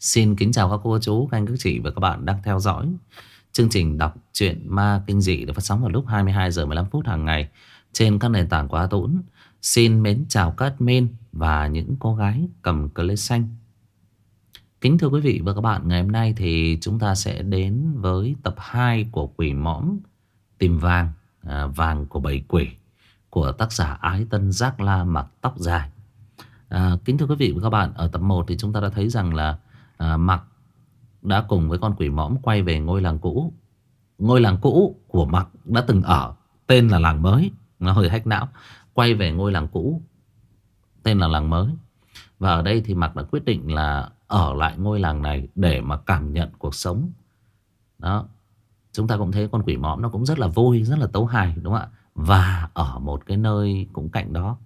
Xin kính chào các cô chú, các anh các chị và các bạn đang theo dõi chương trình đọc truyện ma kinh dị được phát sóng vào lúc 22 giờ 15 phút hàng ngày trên các nền tảng của A Tũng. Xin mến chào các admin và những cô gái cầm cờ lê xanh. Kính thưa quý vị và các bạn, ngày hôm nay thì chúng ta sẽ đến với tập 2 của Quỷ Mõm Tìm Vàng, à, Vàng của Bảy Quỷ của tác giả Ái Tân Giác La mặc tóc dài. À, kính thưa quý vị và các bạn, ở tập 1 thì chúng ta đã thấy rằng là à, Mặc đã cùng với con quỷ mõm quay về ngôi làng cũ. Ngôi làng cũ của Mặc đã từng ở, tên là làng mới, nó hơi hách não. Quay về ngôi làng cũ, tên là làng mới. Và ở đây thì Mặc đã quyết định là ở lại ngôi làng này để mà cảm nhận cuộc sống. Đó, chúng ta cũng thấy con quỷ mõm nó cũng rất là vui, rất là tấu hài đúng không ạ? Và ở một cái nơi cũng cạnh đó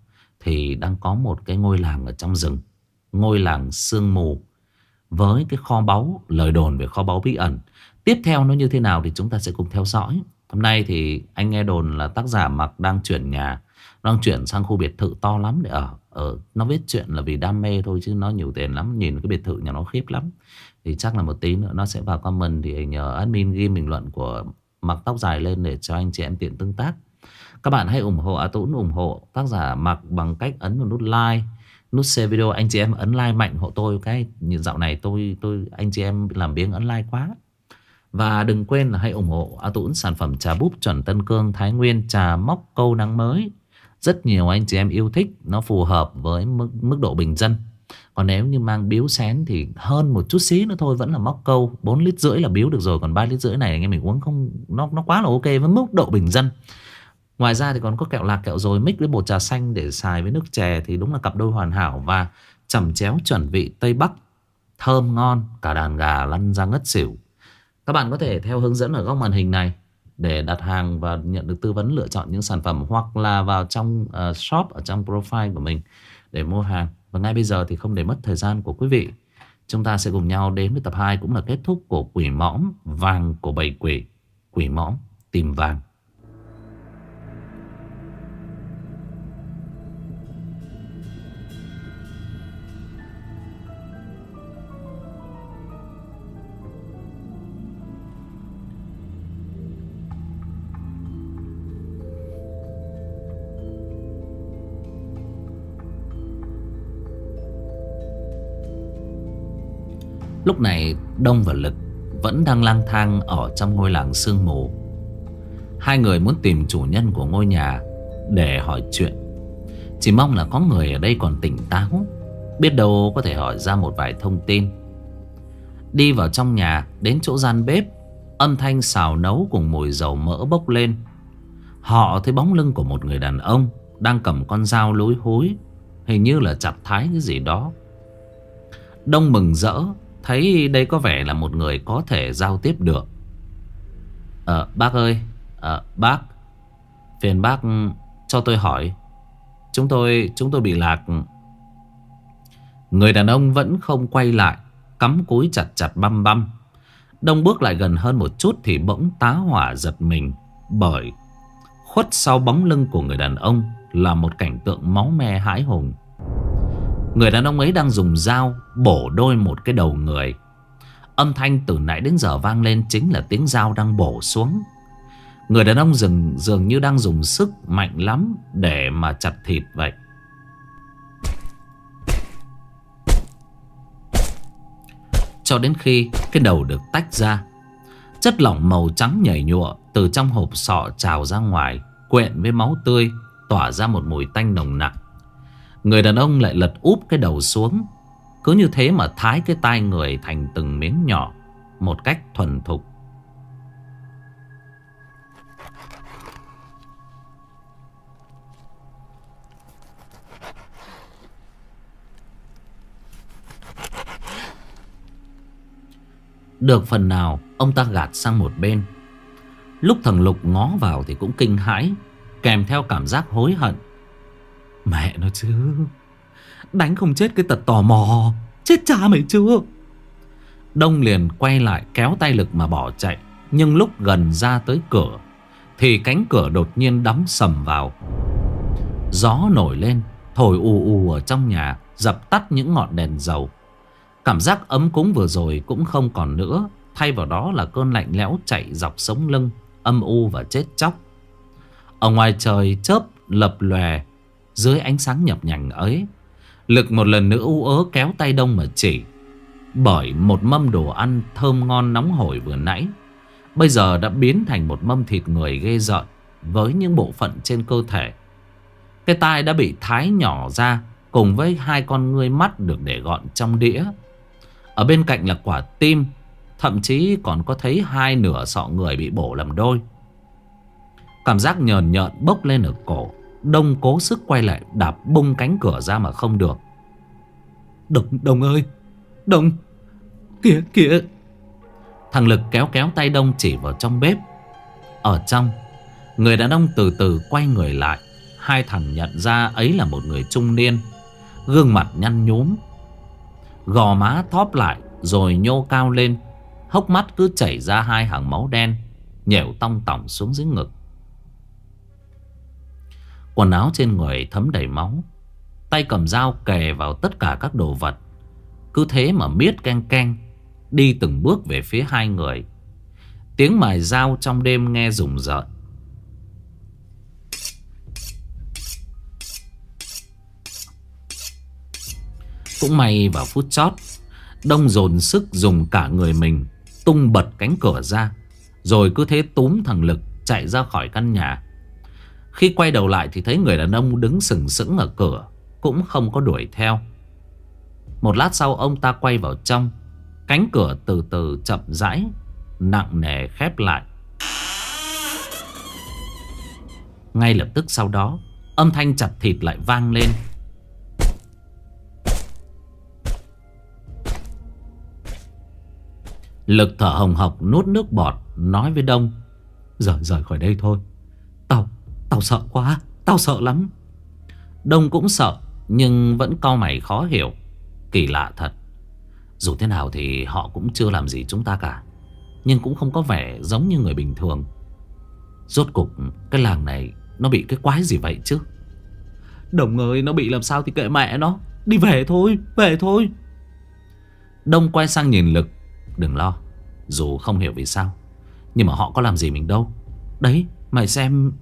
thì đang có một cái ngôi làng ở trong rừng. Ngôi làng sương mù với cái kho báu, lời đồn về kho báu bí ẩn. Tiếp theo nó như thế nào thì chúng ta sẽ cùng theo dõi. Hôm nay thì anh nghe đồn là tác giả Mặc đang chuyển nhà, đang chuyển sang khu biệt thự to lắm để ở. ở nó viết chuyện là vì đam mê thôi chứ nó nhiều tiền lắm, nhìn cái biệt thự nhà nó khiếp lắm. Thì chắc là một tí nữa nó sẽ vào comment thì nhờ admin ghi bình luận của Mặc tóc dài lên để cho anh chị em tiện tương tác. Các bạn hãy ủng hộ A Tũng ủng hộ tác giả Mặc bằng cách ấn vào nút like nút share video anh chị em ấn like mạnh hộ tôi. Cái dạo này tôi tôi anh chị em làm biếng ấn like quá. Và đừng quên là hãy ủng hộ A Tũng sản phẩm trà búp chuẩn Tân Cương Thái Nguyên trà móc câu nắng mới. Rất nhiều anh chị em yêu thích nó phù hợp với mức, mức độ bình dân. Còn nếu như mang biếu xén thì hơn một chút xí nữa thôi vẫn là móc câu. 4 lít rưỡi là biếu được rồi còn 3 lít rưỡi này anh em mình uống không nó nó quá là ok với mức độ bình dân. Ngoài ra thì còn có kẹo lạc kẹo rồi mix với bột trà xanh để xài với nước chè thì đúng là cặp đôi hoàn hảo và chẩm chéo chuẩn vị Tây Bắc. Thơm ngon, cả đàn gà lăn ra ngất xỉu. Các bạn có thể theo hướng dẫn ở góc màn hình này để đặt hàng và nhận được tư vấn lựa chọn những sản phẩm hoặc là vào trong uh, shop ở trong profile của mình để mua hàng. Và ngay bây giờ thì không để mất thời gian của quý vị. Chúng ta sẽ cùng nhau đến với tập 2 cũng là kết thúc của quỷ mõm vàng của bầy quỷ. Quỷ mõm tìm vàng. Lúc này Đông và Lực vẫn đang lang thang ở trong ngôi làng sương mù. Hai người muốn tìm chủ nhân của ngôi nhà để hỏi chuyện. Chỉ mong là có người ở đây còn tỉnh táo, biết đâu có thể hỏi ra một vài thông tin. Đi vào trong nhà, đến chỗ gian bếp, âm thanh xào nấu cùng mùi dầu mỡ bốc lên. Họ thấy bóng lưng của một người đàn ông đang cầm con dao lối hối, hình như là chặt thái cái gì đó. Đông mừng rỡ Thấy đây có vẻ là một người có thể giao tiếp được. Ờ bác ơi Ờ bác, Phiền bác cho tôi hỏi. Chúng tôi chúng tôi bị lạc. Người đàn ông vẫn không quay lại, Cắm cúi chặt chặt băm băm. Đông bước lại gần hơn một chút Thì bỗng tá hỏa giật mình, Bởi khuất sau bóng lưng của người đàn ông Là một cảnh tượng máu me hãi hùng. Người đàn ông ấy đang dùng dao bổ đôi một cái đầu người. Âm thanh từ nãy đến giờ vang lên chính là tiếng dao đang bổ xuống. Người đàn ông dường, dường như đang dùng sức mạnh lắm để mà chặt thịt vậy. Cho đến khi cái đầu được tách ra, chất lỏng màu trắng nhảy nhụa từ trong hộp sọ trào ra ngoài, quyện với máu tươi, tỏa ra một mùi tanh nồng nặng. Người đàn ông lại lật úp cái đầu xuống. Cứ như thế mà thái cái tai người thành từng miếng nhỏ, Một cách thuần thục. Được phần nào, Ông ta gạt sang một bên. Lúc thằng Lục ngó vào thì cũng kinh hãi, Kèm theo cảm giác hối hận. Mẹ nó chứ. Đánh không chết cái tật tò mò. Chết cha mày chưa? Đông liền quay lại kéo tay lực mà bỏ chạy. Nhưng lúc gần ra tới cửa, Thì cánh cửa đột nhiên đóng sầm vào. Gió nổi lên, Thổi ù ù ở trong nhà, Dập tắt những ngọn đèn dầu. Cảm giác ấm cúng vừa rồi cũng không còn nữa, Thay vào đó là cơn lạnh lẽo chạy dọc sống lưng, Âm u và chết chóc. Ở ngoài trời chớp lập lòe dưới ánh sáng nhập nhằng ấy, Lực một lần nữa u ớ kéo tay đông mà chỉ, Bởi một mâm đồ ăn thơm ngon nóng hổi vừa nãy, Bây giờ đã biến thành một mâm thịt người ghê rợn Với những bộ phận trên cơ thể. Cái tai đã bị thái nhỏ ra Cùng với hai con ngươi mắt được để gọn trong đĩa. Ở bên cạnh là quả tim, Thậm chí còn có thấy hai nửa sọ người bị bổ làm đôi. Cảm giác nhờn nhợn bốc lên ở cổ. Đông cố sức quay lại đạp bung cánh cửa ra mà không được. Đồng, đồng ơi Đồng Kìa kìa. Thằng Lực kéo kéo tay Đông chỉ vào trong bếp. Ở trong Người đàn ông từ từ quay người lại. Hai thằng nhận ra ấy là một người trung niên Gương mặt nhăn nhúm. Gò má thóp lại Rồi nhô cao lên. Hốc mắt cứ chảy ra hai hàng máu đen Nhẻo tong tỏng xuống dưới ngực Quần áo trên người thấm đầy máu. Tay cầm dao kề vào tất cả các đồ vật. Cứ thế mà miết canh canh Đi từng bước về phía hai người. Tiếng mài dao trong đêm nghe rùng rợn. Cũng may vào phút chót, Đông dồn sức dùng cả người mình, Tung bật cánh cửa ra, Rồi cứ thế túm thằng Lực chạy ra khỏi căn nhà. Khi quay đầu lại thì thấy người đàn ông đứng sừng sững ở cửa, Cũng không có đuổi theo. Một lát sau ông ta quay vào trong, Cánh cửa từ từ chậm rãi, Nặng nề khép lại. Ngay lập tức sau đó, Âm thanh chặt thịt lại vang lên. Lực thở hồng hộc nuốt nước bọt, Nói với Đông, Rời rời khỏi đây thôi. Tao, sợ quá Tao sợ lắm. Đông cũng sợ Nhưng vẫn cau mày khó hiểu. Kỳ lạ thật. Dù thế nào thì họ cũng chưa làm gì chúng ta cả Nhưng cũng không có vẻ giống như người bình thường. Rốt cục Cái làng này nó bị cái quái gì vậy chứ? Đồng ơi nó bị làm sao thì kệ mẹ nó. Đi về thôi Về thôi. Đông quay sang nhìn Lực. Đừng lo Dù không hiểu vì sao Nhưng mà họ có làm gì mình đâu. Đấy mày xem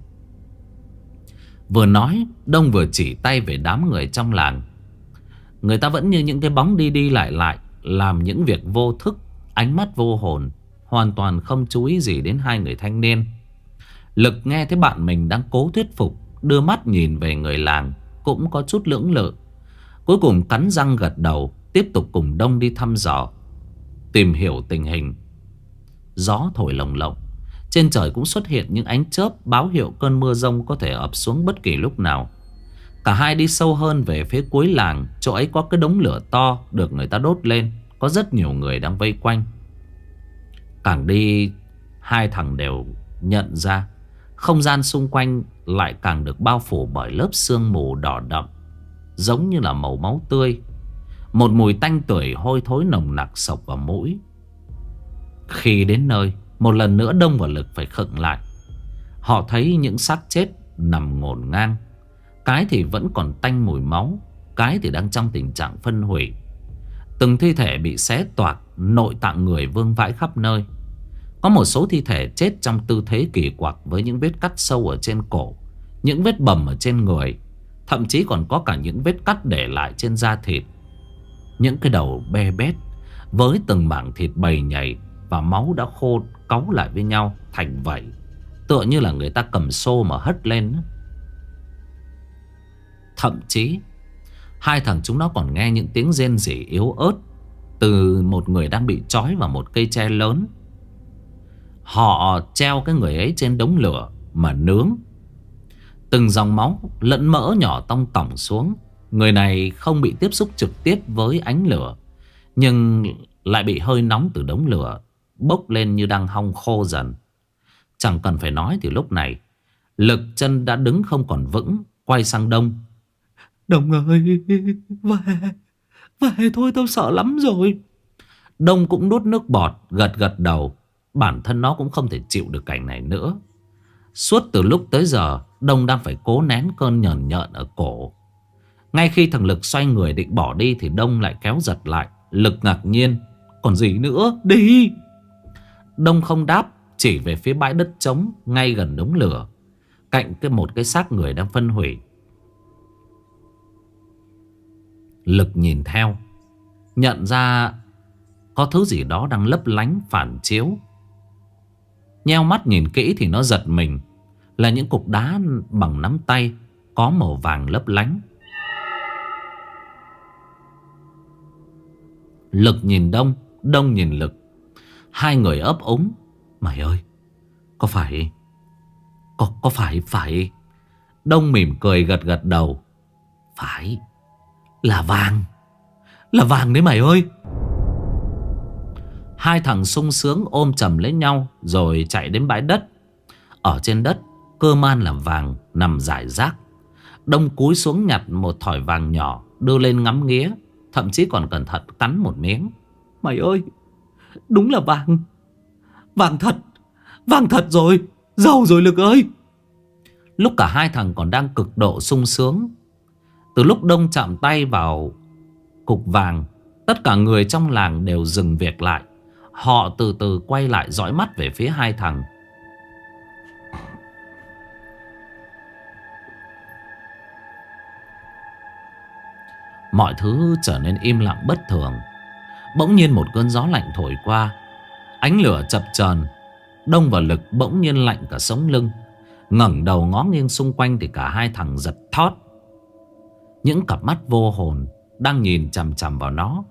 Vừa nói, Đông vừa chỉ tay về đám người trong làng. Người ta vẫn như những cái bóng đi đi lại lại, Làm những việc vô thức, Ánh mắt vô hồn, Hoàn toàn không chú ý gì đến hai người thanh niên. Lực nghe thấy bạn mình đang cố thuyết phục, Đưa mắt nhìn về người làng, Cũng có chút lưỡng lự. Cuối cùng cắn răng gật đầu, Tiếp tục cùng Đông đi thăm dò, Tìm hiểu tình hình. Gió thổi lồng lộng. Trên trời cũng xuất hiện những ánh chớp Báo hiệu cơn mưa rông có thể ập xuống bất kỳ lúc nào. Cả hai đi sâu hơn về phía cuối làng, Chỗ ấy có cái đống lửa to Được người ta đốt lên, Có rất nhiều người đang vây quanh. Càng đi, Hai thằng đều nhận ra, Không gian xung quanh Lại càng được bao phủ bởi lớp sương mù đỏ đậm, Giống như là màu máu tươi. Một mùi tanh tưởi hôi thối nồng nặc sộc vào mũi. Khi đến nơi một lần nữa Đông và Lực phải khựng lại. Họ thấy những xác chết nằm ngổn ngang. Cái thì vẫn còn tanh mùi máu, Cái thì đang trong tình trạng phân hủy. Từng thi thể bị xé toạc, Nội tạng người vương vãi khắp nơi. Có một số thi thể chết trong tư thế kỳ quặc Với những vết cắt sâu ở trên cổ, Những vết bầm ở trên người, Thậm chí còn có cả những vết cắt để lại trên da thịt. Những cái đầu be bết Với từng mảng thịt bầy nhảy Và máu đã khô cấu lại với nhau Thành vậy Tựa như là người ta cầm xô mà hất lên Thậm chí, Hai thằng chúng nó còn nghe những tiếng rên rỉ yếu ớt Từ một người đang bị trói vào một cây tre lớn. Họ treo cái người ấy trên đống lửa Mà nướng. Từng dòng máu lẫn mỡ nhỏ tông tỏng xuống. Người này không bị tiếp xúc trực tiếp với ánh lửa, Nhưng lại bị hơi nóng từ đống lửa Bốc lên như đang hong khô dần. Chẳng cần phải nói thì lúc này Lực chân đã đứng không còn vững Quay sang đông. Đông ơi Về Về thôi tao sợ lắm rồi. Đông cũng đút nước bọt Gật gật đầu. Bản thân nó cũng không thể chịu được cảnh này nữa. Suốt từ lúc tới giờ Đông đang phải cố nén cơn nhờn nhợn ở cổ. Ngay khi thằng Lực xoay người định bỏ đi Thì Đông lại kéo giật lại. Lực ngạc nhiên Còn gì nữa? Đi Đông không đáp, Chỉ về phía bãi đất trống Ngay gần đống lửa, Cạnh cái một cái xác người đang phân hủy. Lực nhìn theo, Nhận ra Có thứ gì đó đang lấp lánh, phản chiếu. Nheo mắt nhìn kỹ thì nó giật mình, Là những cục đá bằng nắm tay Có màu vàng lấp lánh. Lực nhìn Đông Đông nhìn Lực. Hai người ấp ống Mày ơi Có phải Có, có phải phải Đông mỉm cười gật gật đầu. Phải Là vàng Là vàng đấy mày ơi. Hai thằng sung sướng ôm chầm lấy nhau Rồi chạy đến bãi đất. Ở trên đất Cơ man làm vàng nằm rải rác. Đông cúi xuống nhặt một thỏi vàng nhỏ Đưa lên ngắm nghía Thậm chí còn cẩn thận cắn một miếng. Mày ơi Đúng là vàng. Vàng thật. Vàng thật rồi. Giàu rồi Lực ơi. Lúc cả hai thằng còn đang cực độ sung sướng, Từ lúc Đông chạm tay vào Cục vàng, Tất cả người trong làng đều dừng việc lại. Họ từ từ quay lại dõi mắt về phía hai thằng. Mọi thứ trở nên im lặng bất thường. Bỗng nhiên một cơn gió lạnh thổi qua. Ánh lửa chập chờn, Đông và lực bỗng nhiên lạnh cả sống lưng. Ngẩng đầu ngó nghiêng xung quanh Thì cả hai thằng giật thót. Những cặp mắt vô hồn Đang nhìn chằm chằm vào nó.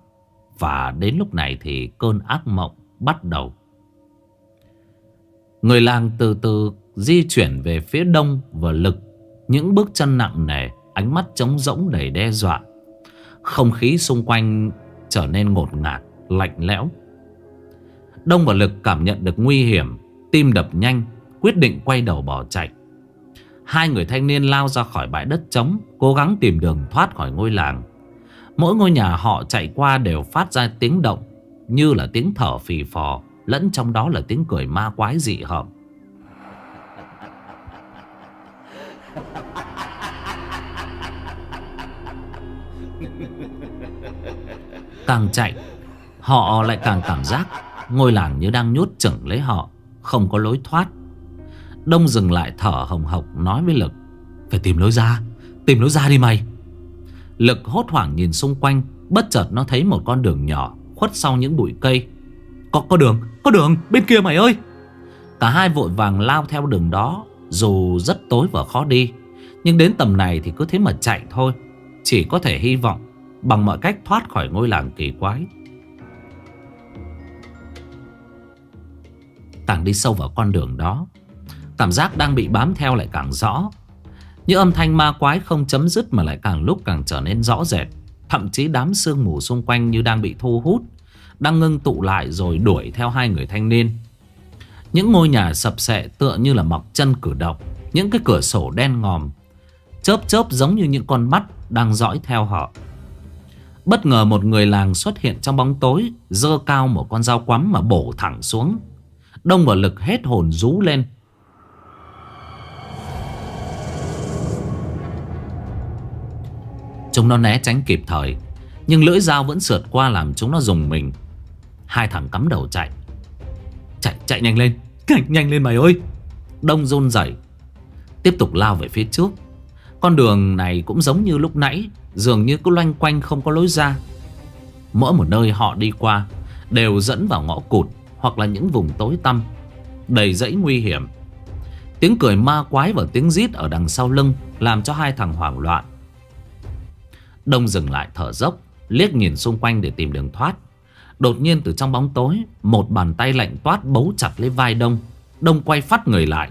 Và đến lúc này thì cơn ác mộng bắt đầu. Người làng từ từ di chuyển về phía đông và lực. Những bước chân nặng nề, Ánh mắt trống rỗng đầy đe dọa. Không khí xung quanh trở nên ngột ngạt, lạnh lẽo. Đông và Lực cảm nhận được nguy hiểm, tim đập nhanh, quyết định quay đầu bỏ chạy. Hai người thanh niên lao ra khỏi bãi đất trống, cố gắng tìm đường thoát khỏi ngôi làng. Mỗi ngôi nhà họ chạy qua đều phát ra tiếng động, như là tiếng thở phì phò, lẫn trong đó là tiếng cười ma quái dị hợm. Càng chạy Họ lại càng cảm giác Ngôi làng như đang nhốt chừng lấy họ Không có lối thoát. Đông dừng lại thở hồng hộc nói với Lực Phải tìm lối ra Tìm lối ra đi mày. Lực hốt hoảng nhìn xung quanh Bất chợt nó thấy một con đường nhỏ Khuất sau những bụi cây. Có có đường, có đường, bên kia mày ơi. Cả hai vội vàng lao theo đường đó Dù rất tối và khó đi. Nhưng đến tầm này thì cứ thế mà chạy thôi Chỉ có thể hy vọng Bằng mọi cách thoát khỏi ngôi làng kỳ quái. Càng đi sâu vào con đường đó, Cảm giác đang bị bám theo lại càng rõ. Những âm thanh ma quái không chấm dứt Mà lại càng lúc càng trở nên rõ rệt. Thậm chí đám sương mù xung quanh như đang bị thu hút, Đang ngưng tụ lại rồi đuổi theo hai người thanh niên. Những ngôi nhà sập sệ tựa như là mọc chân cử động, Những cái cửa sổ đen ngòm, Chớp chớp giống như những con mắt đang dõi theo họ. Bất ngờ một người làng xuất hiện trong bóng tối Dơ cao một con dao quắm mà bổ thẳng xuống. Đông vào lực hết hồn rú lên. Chúng nó né tránh kịp thời Nhưng lưỡi dao vẫn sượt qua làm chúng nó dùng mình. Hai thằng cắm đầu chạy. Chạy chạy nhanh lên Nhanh, nhanh lên mày ơi! Đông run rẩy Tiếp tục lao về phía trước. Con đường này cũng giống như lúc nãy Dường như cứ loanh quanh không có lối ra. Mỗi một nơi họ đi qua Đều dẫn vào ngõ cụt Hoặc là những vùng tối tăm, Đầy dãy nguy hiểm. Tiếng cười ma quái và tiếng rít ở đằng sau lưng Làm cho hai thằng hoảng loạn. Đông dừng lại thở dốc, Liếc nhìn xung quanh để tìm đường thoát. Đột nhiên từ trong bóng tối, Một bàn tay lạnh toát bấu chặt lấy vai Đông. Đông quay phát người lại.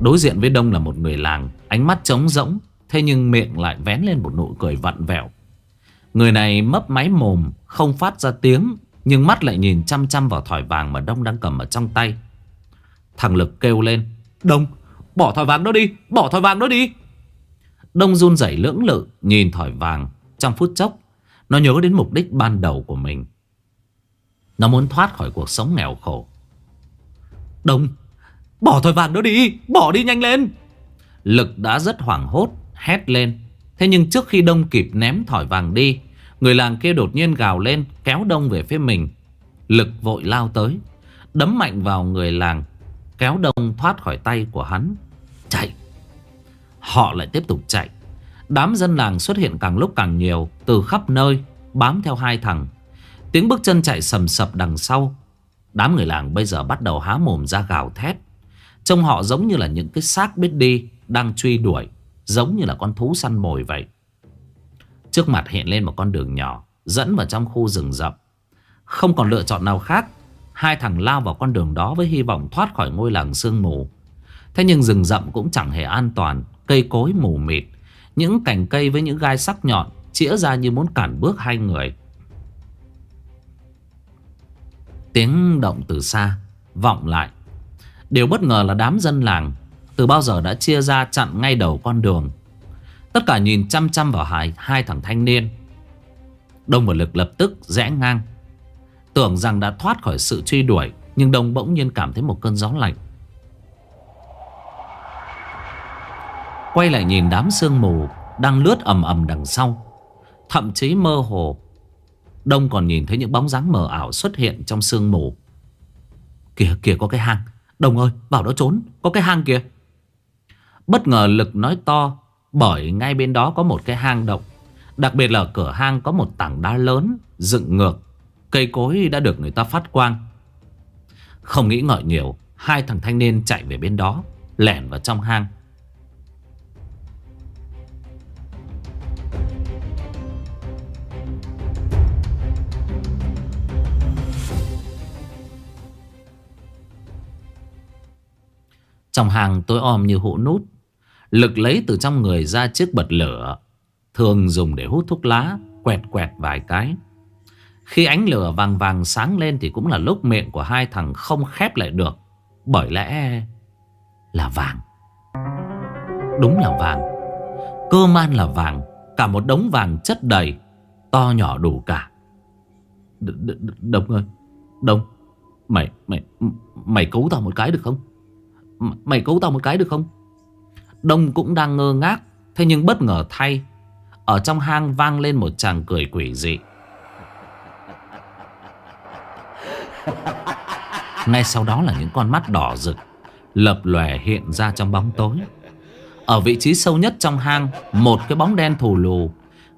Đối diện với Đông là một người làng, Ánh mắt trống rỗng Thế nhưng miệng lại vén lên một nụ cười vặn vẹo. Người này mấp máy mồm, Không phát ra tiếng, Nhưng mắt lại nhìn chăm chăm vào thỏi vàng Mà Đông đang cầm ở trong tay. Thằng Lực kêu lên, Đông, bỏ thỏi vàng đó đi, Bỏ thỏi vàng đó đi. Đông run rẩy lưỡng lự, Nhìn thỏi vàng. Trong phút chốc, Nó nhớ đến mục đích ban đầu của mình. Nó muốn thoát khỏi cuộc sống nghèo khổ. Đông, Bỏ thỏi vàng đó đi, Bỏ đi nhanh lên. Lực đã rất hoảng hốt Hét lên. Thế nhưng trước khi Đông kịp ném thỏi vàng đi, Người làng kia đột nhiên gào lên, Kéo đông về phía mình. Lực vội lao tới, Đấm mạnh vào người làng, Kéo đông thoát khỏi tay của hắn. Chạy! Họ lại tiếp tục chạy. Đám dân làng xuất hiện càng lúc càng nhiều, Từ khắp nơi, Bám theo hai thằng. Tiếng bước chân chạy sầm sập đằng sau. Đám người làng bây giờ bắt đầu há mồm ra gào thét. Trông họ giống như là những cái xác biết đi, Đang truy đuổi. Giống như là con thú săn mồi vậy. Trước mặt hiện lên một con đường nhỏ, Dẫn vào trong khu rừng rậm. Không còn lựa chọn nào khác, Hai thằng lao vào con đường đó với hy vọng thoát khỏi ngôi làng sương mù. Thế nhưng rừng rậm cũng chẳng hề an toàn, Cây cối mù mịt. Những cành cây với những gai sắc nhọn Chĩa ra như muốn cản bước hai người. Tiếng động từ xa Vọng lại. Điều bất ngờ là đám dân làng từ bao giờ đã chia ra chặn ngay đầu con đường? Tất cả nhìn chăm chăm vào hai, hai thằng thanh niên. Đông và Lực lập tức rẽ ngang. Tưởng rằng đã thoát khỏi sự truy đuổi Nhưng Đông bỗng nhiên cảm thấy một cơn gió lạnh. Quay lại nhìn đám sương mù Đang lướt ầm ầm đằng sau Thậm chí mơ hồ. Đông còn nhìn thấy những bóng dáng mờ ảo xuất hiện trong sương mù. Kìa kìa có cái hang. Đông ơi vào đó trốn. Có cái hang kìa. Bất ngờ lực nói to, Bởi ngay bên đó có một cái hang động. Đặc biệt là cửa hang có một tảng đá lớn Dựng ngược. Cây cối đã được người ta phát quang. Không nghĩ ngợi nhiều, Hai thằng thanh niên chạy về bên đó, Lẻn vào trong hang. Trong hàng tối om như hũ nút Lực lấy từ trong người ra chiếc bật lửa, Thường dùng để hút thuốc lá, Quẹt quẹt vài cái. Khi ánh lửa vàng vàng sáng lên Thì cũng là lúc miệng của hai thằng không khép lại được, Bởi lẽ Là vàng. Đúng là vàng. Cơ man là vàng, Cả một đống vàng chất đầy, To nhỏ đủ cả. Đông ơi Đông Mày mày mày cứu tao một cái được không? Mày cứu tao một cái được không? Đông cũng đang ngơ ngác, Thế nhưng bất ngờ thay, Ở trong hang vang lên một chàng cười quỷ dị. Ngay sau đó là những con mắt đỏ rực, Lập lòe hiện ra trong bóng tối. Ở vị trí sâu nhất trong hang, Một cái bóng đen thù lù,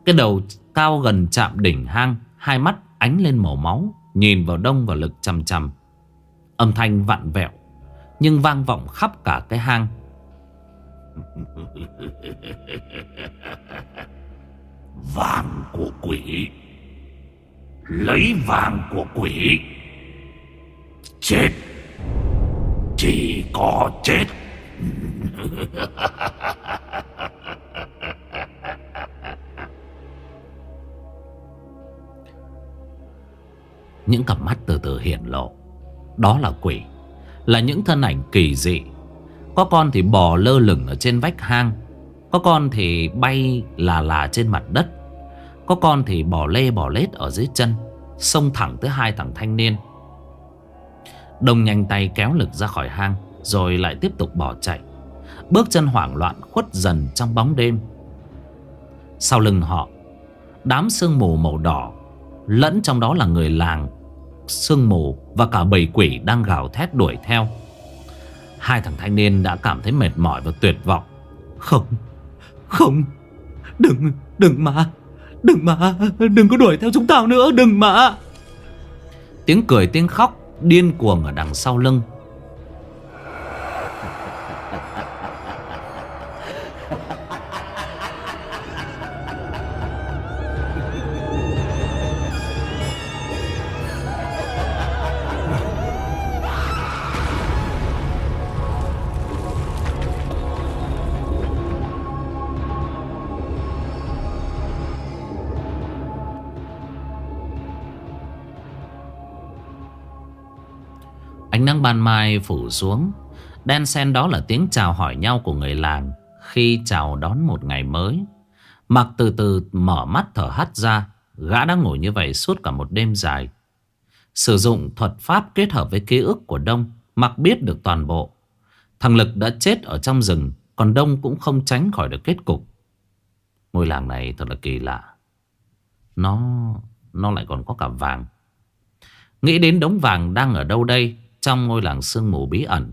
Cái đầu cao gần chạm đỉnh hang, Hai mắt ánh lên màu máu, Nhìn vào đông và lực chầm chầm Âm thanh vặn vẹo, nhưng vang vọng khắp cả cái hang. Vàng của quỷ. Lấy vàng của quỷ. Chết. Chỉ có chết. Những cặp mắt từ từ hiện lộ. Đó là quỷ. Là những thân ảnh kỳ dị. Có con thì bò lơ lửng ở trên vách hang. Có con thì bay là là trên mặt đất. Có con thì bò lê bò lết ở dưới chân, Xông thẳng tới hai thằng thanh niên. Đông nhanh tay kéo lực ra khỏi hang, Rồi lại tiếp tục bỏ chạy. Bước chân hoảng loạn khuất dần trong bóng đêm. Sau lưng họ, Đám sương mù màu đỏ, Lẫn trong đó là người làng sương mù và cả bầy quỷ đang gào thét đuổi theo. Hai thằng thanh niên đã cảm thấy mệt mỏi và tuyệt vọng. Không, không, đừng, đừng mà, đừng mà, đừng có đuổi theo chúng tao nữa, đừng mà. Tiếng cười tiếng khóc điên cuồng ở đằng sau lưng Ánh ban mai phủ xuống. Đen sen đó là tiếng chào hỏi nhau của người làng Khi chào đón một ngày mới. Mặc từ từ mở mắt thở hắt ra, Gã đã ngồi như vậy suốt cả một đêm dài. Sử dụng thuật pháp kết hợp với ký ức của Đông, Mặc biết được toàn bộ. Thằng Lực đã chết ở trong rừng, Còn Đông cũng không tránh khỏi được kết cục. Ngôi làng này thật là kỳ lạ. Nó Nó lại còn có cả vàng. Nghĩ đến đống vàng đang ở đâu đây? Trong ngôi làng sương mù bí ẩn,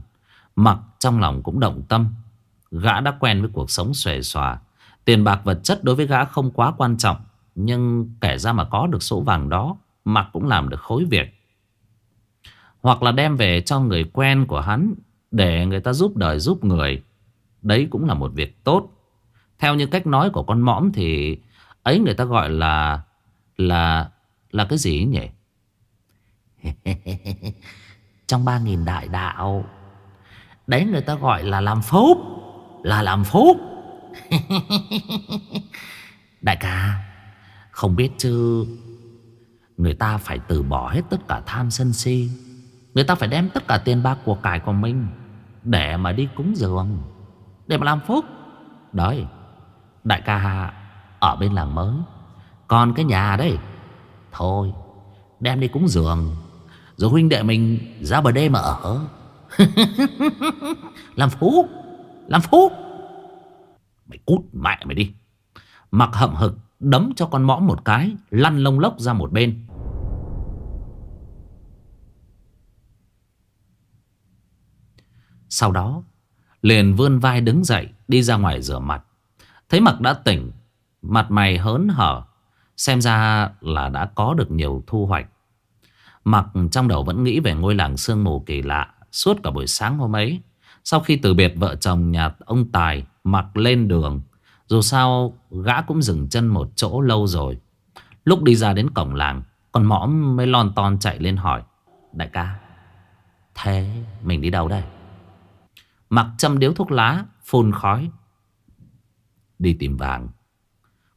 Mặc trong lòng cũng động tâm, Gã đã quen với cuộc sống xòe xòa. Tiền bạc vật chất đối với gã không quá quan trọng, Nhưng kể ra mà có được số vàng đó, Mặc cũng làm được khối việc. Hoặc là đem về cho người quen của hắn Để người ta giúp đời giúp người, Đấy cũng là một việc tốt. Theo như cách nói của con mõm thì Ấy người ta gọi là Là Là cái gì nhỉ? Trong ba nghìn đại đạo. Đấy, người ta gọi là làm phúc, Là làm phúc. Đại ca, Không biết chứ, Người ta phải từ bỏ hết tất cả tham sân si. Người ta phải đem tất cả tiền bạc của cải của mình Để mà đi cúng dường, Để mà làm phúc. Đấy, Đại ca, ở bên làng mới, Còn cái nhà đấy Thôi, Đem đi cúng dường. Rồi huynh đệ mình ra bờ đê mà ở. Làm phú Làm phú. Mày cút mẹ mày đi. Mặc hậm hực đấm cho con mõm một cái, Lăn lông lốc ra một bên. Sau đó Liền vươn vai đứng dậy, Đi ra ngoài rửa mặt. Thấy mặc đã tỉnh, Mặt mày hớn hở, Xem ra là đã có được nhiều thu hoạch. Mặc trong đầu vẫn nghĩ về ngôi làng sương mù kỳ lạ Suốt cả buổi sáng hôm ấy. Sau khi từ biệt vợ chồng nhà ông Tài Mặc lên đường, Dù sao gã cũng dừng chân một chỗ lâu rồi. Lúc đi ra đến cổng làng, Con mõm mới lon ton chạy lên hỏi, Đại ca, Thế mình đi đâu đây? Mặc châm điếu thuốc lá, Phun khói. Đi tìm vàng.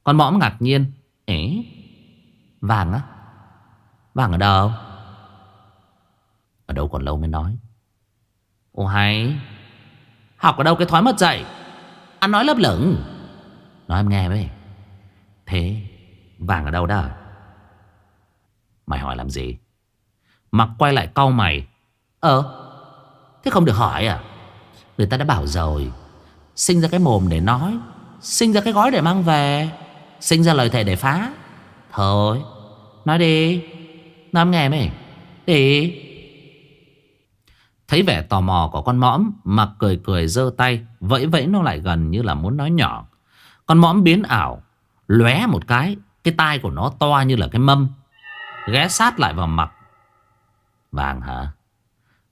Con mõm ngạc nhiên, Ế, Vàng á? Vàng ở đâu? Ở đâu còn lâu mới nói. Ô hay, Học ở đâu cái thói mất dạy? Ăn nói lấp lửng. Nói em nghe với. Thế, vàng ở đâu đó? Mày hỏi làm gì? Mặc quay lại cau mày. Ờ Thế không được hỏi à? Người ta đã bảo rồi. Sinh ra cái mồm để nói, Sinh ra cái gói để mang về. Sinh ra lời thề để phá. Thôi, Nói đi. Nói em nghe mày Đi. Thấy vẻ tò mò của con mõm, Mặc cười cười giơ tay, Vẫy vẫy nó lại gần như là muốn nói nhỏ. Con mõm biến ảo, lóe một cái Cái tai của nó to như là cái mâm, Ghé sát lại vào mặt. Vàng hả?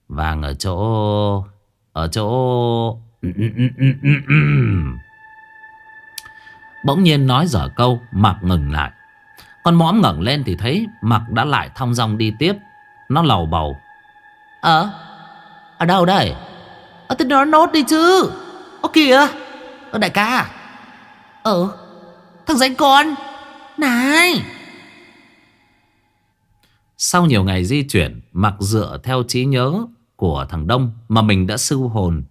Vàng ở chỗ Ở chỗ, Bỗng nhiên nói dở câu Mặc ngừng lại. Con mõm ngẩng lên thì thấy Mặc đã lại thong dong đi tiếp. Nó lầu bầu. Ờ? Ở đâu đây? Ở tên nó nốt đi chứ. Ở kìa Ở đại ca. Ờ. Thằng danh con. Này. Sau nhiều ngày di chuyển, Mặc dựa theo trí nhớ Của thằng Đông Mà mình đã sưu hồn,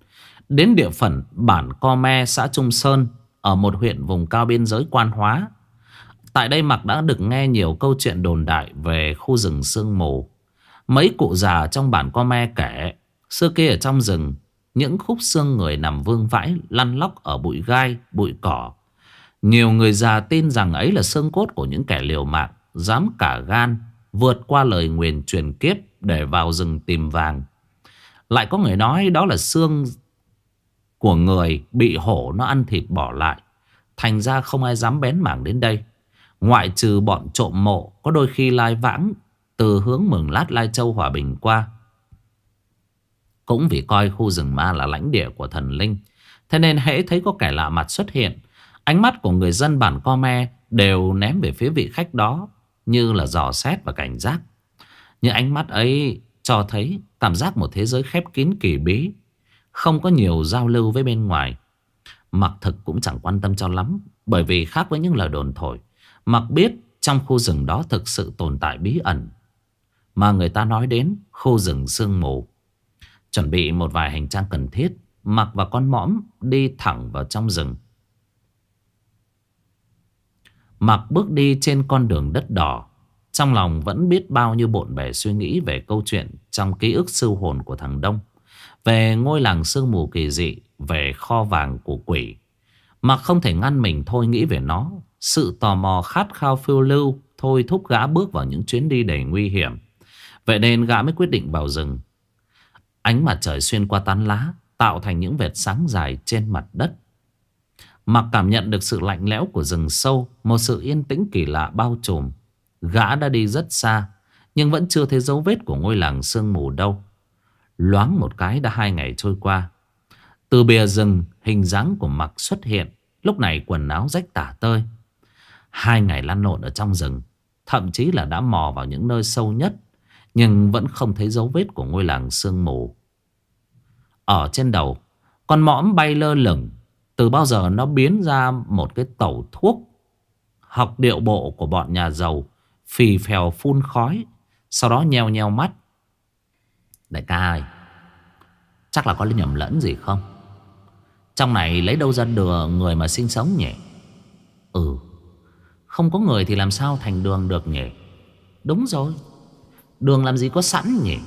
Đến địa phận bản Co Me, xã Trung Sơn, Ở một huyện vùng cao biên giới quan hóa. Tại đây Mặc đã được nghe nhiều câu chuyện đồn đại Về khu rừng sương mù. Mấy cụ già trong bản Co Me kể Xưa kia ở trong rừng Những khúc xương người nằm vương vãi Lăn lóc ở bụi gai, bụi cỏ. Nhiều người già tin rằng ấy là xương cốt của những kẻ liều mạng Dám cả gan Vượt qua lời nguyền truyền kiếp Để vào rừng tìm vàng. Lại có người nói đó là xương Của người bị hổ nó ăn thịt bỏ lại. Thành ra không ai dám bén mảng đến đây. Ngoại trừ bọn trộm mộ Có đôi khi lai vãng Từ hướng mường lát lai châu hòa bình qua cũng vì coi khu rừng ma là lãnh địa của thần linh. Thế nên hễ thấy có kẻ lạ mặt xuất hiện, Ánh mắt của người dân bản Co Me Đều ném về phía vị khách đó, Như là dò xét và cảnh giác. Nhưng ánh mắt ấy cho thấy Cảm giác một thế giới khép kín kỳ bí, Không có nhiều giao lưu với bên ngoài. Mặc thực cũng chẳng quan tâm cho lắm, Bởi vì khác với những lời đồn thổi, Mặc biết trong khu rừng đó thực sự tồn tại bí ẩn. Mà người ta nói đến khu rừng sương mù. Chuẩn bị một vài hành trang cần thiết, Mặc và con mõm, đi thẳng vào trong rừng Mặc bước đi trên con đường đất đỏ, Trong lòng vẫn biết bao nhiêu bộn bề suy nghĩ về câu chuyện Trong ký ức sư hồn của thằng Đông, Về ngôi làng sương mù kỳ dị, Về kho vàng của quỷ Mặc không thể ngăn mình thôi nghĩ về nó, Sự tò mò khát khao phiêu lưu thôi thúc gã bước vào những chuyến đi đầy nguy hiểm. Vậy nên gã mới quyết định vào rừng. Ánh mặt trời xuyên qua tán lá, tạo thành những vệt sáng dài trên mặt đất. Mặc cảm nhận được sự lạnh lẽo của rừng sâu, một sự yên tĩnh kỳ lạ bao trùm. Gã đã đi rất xa, nhưng vẫn chưa thấy dấu vết của ngôi làng sương mù đâu. Loáng một cái đã hai ngày trôi qua. Từ bìa rừng, hình dáng của mặc xuất hiện. Lúc này quần áo rách tả tơi. Hai ngày lăn lộn ở trong rừng. Thậm chí là đã mò vào những nơi sâu nhất. Nhưng vẫn không thấy dấu vết của ngôi làng sương mù. Ở trên đầu, con mõm bay lơ lửng. Từ bao giờ nó biến ra một cái tẩu thuốc. Học điệu bộ của bọn nhà giàu. Phì phèo phun khói. Sau đó nheo nheo mắt. Đại ca ơi, chắc là có nhầm lẫn gì không? Trong này lấy đâu ra đừa người mà sinh sống nhỉ? Ừ, không có người thì làm sao thành đường được nhỉ? Đúng rồi, đường làm gì có sẵn nhỉ?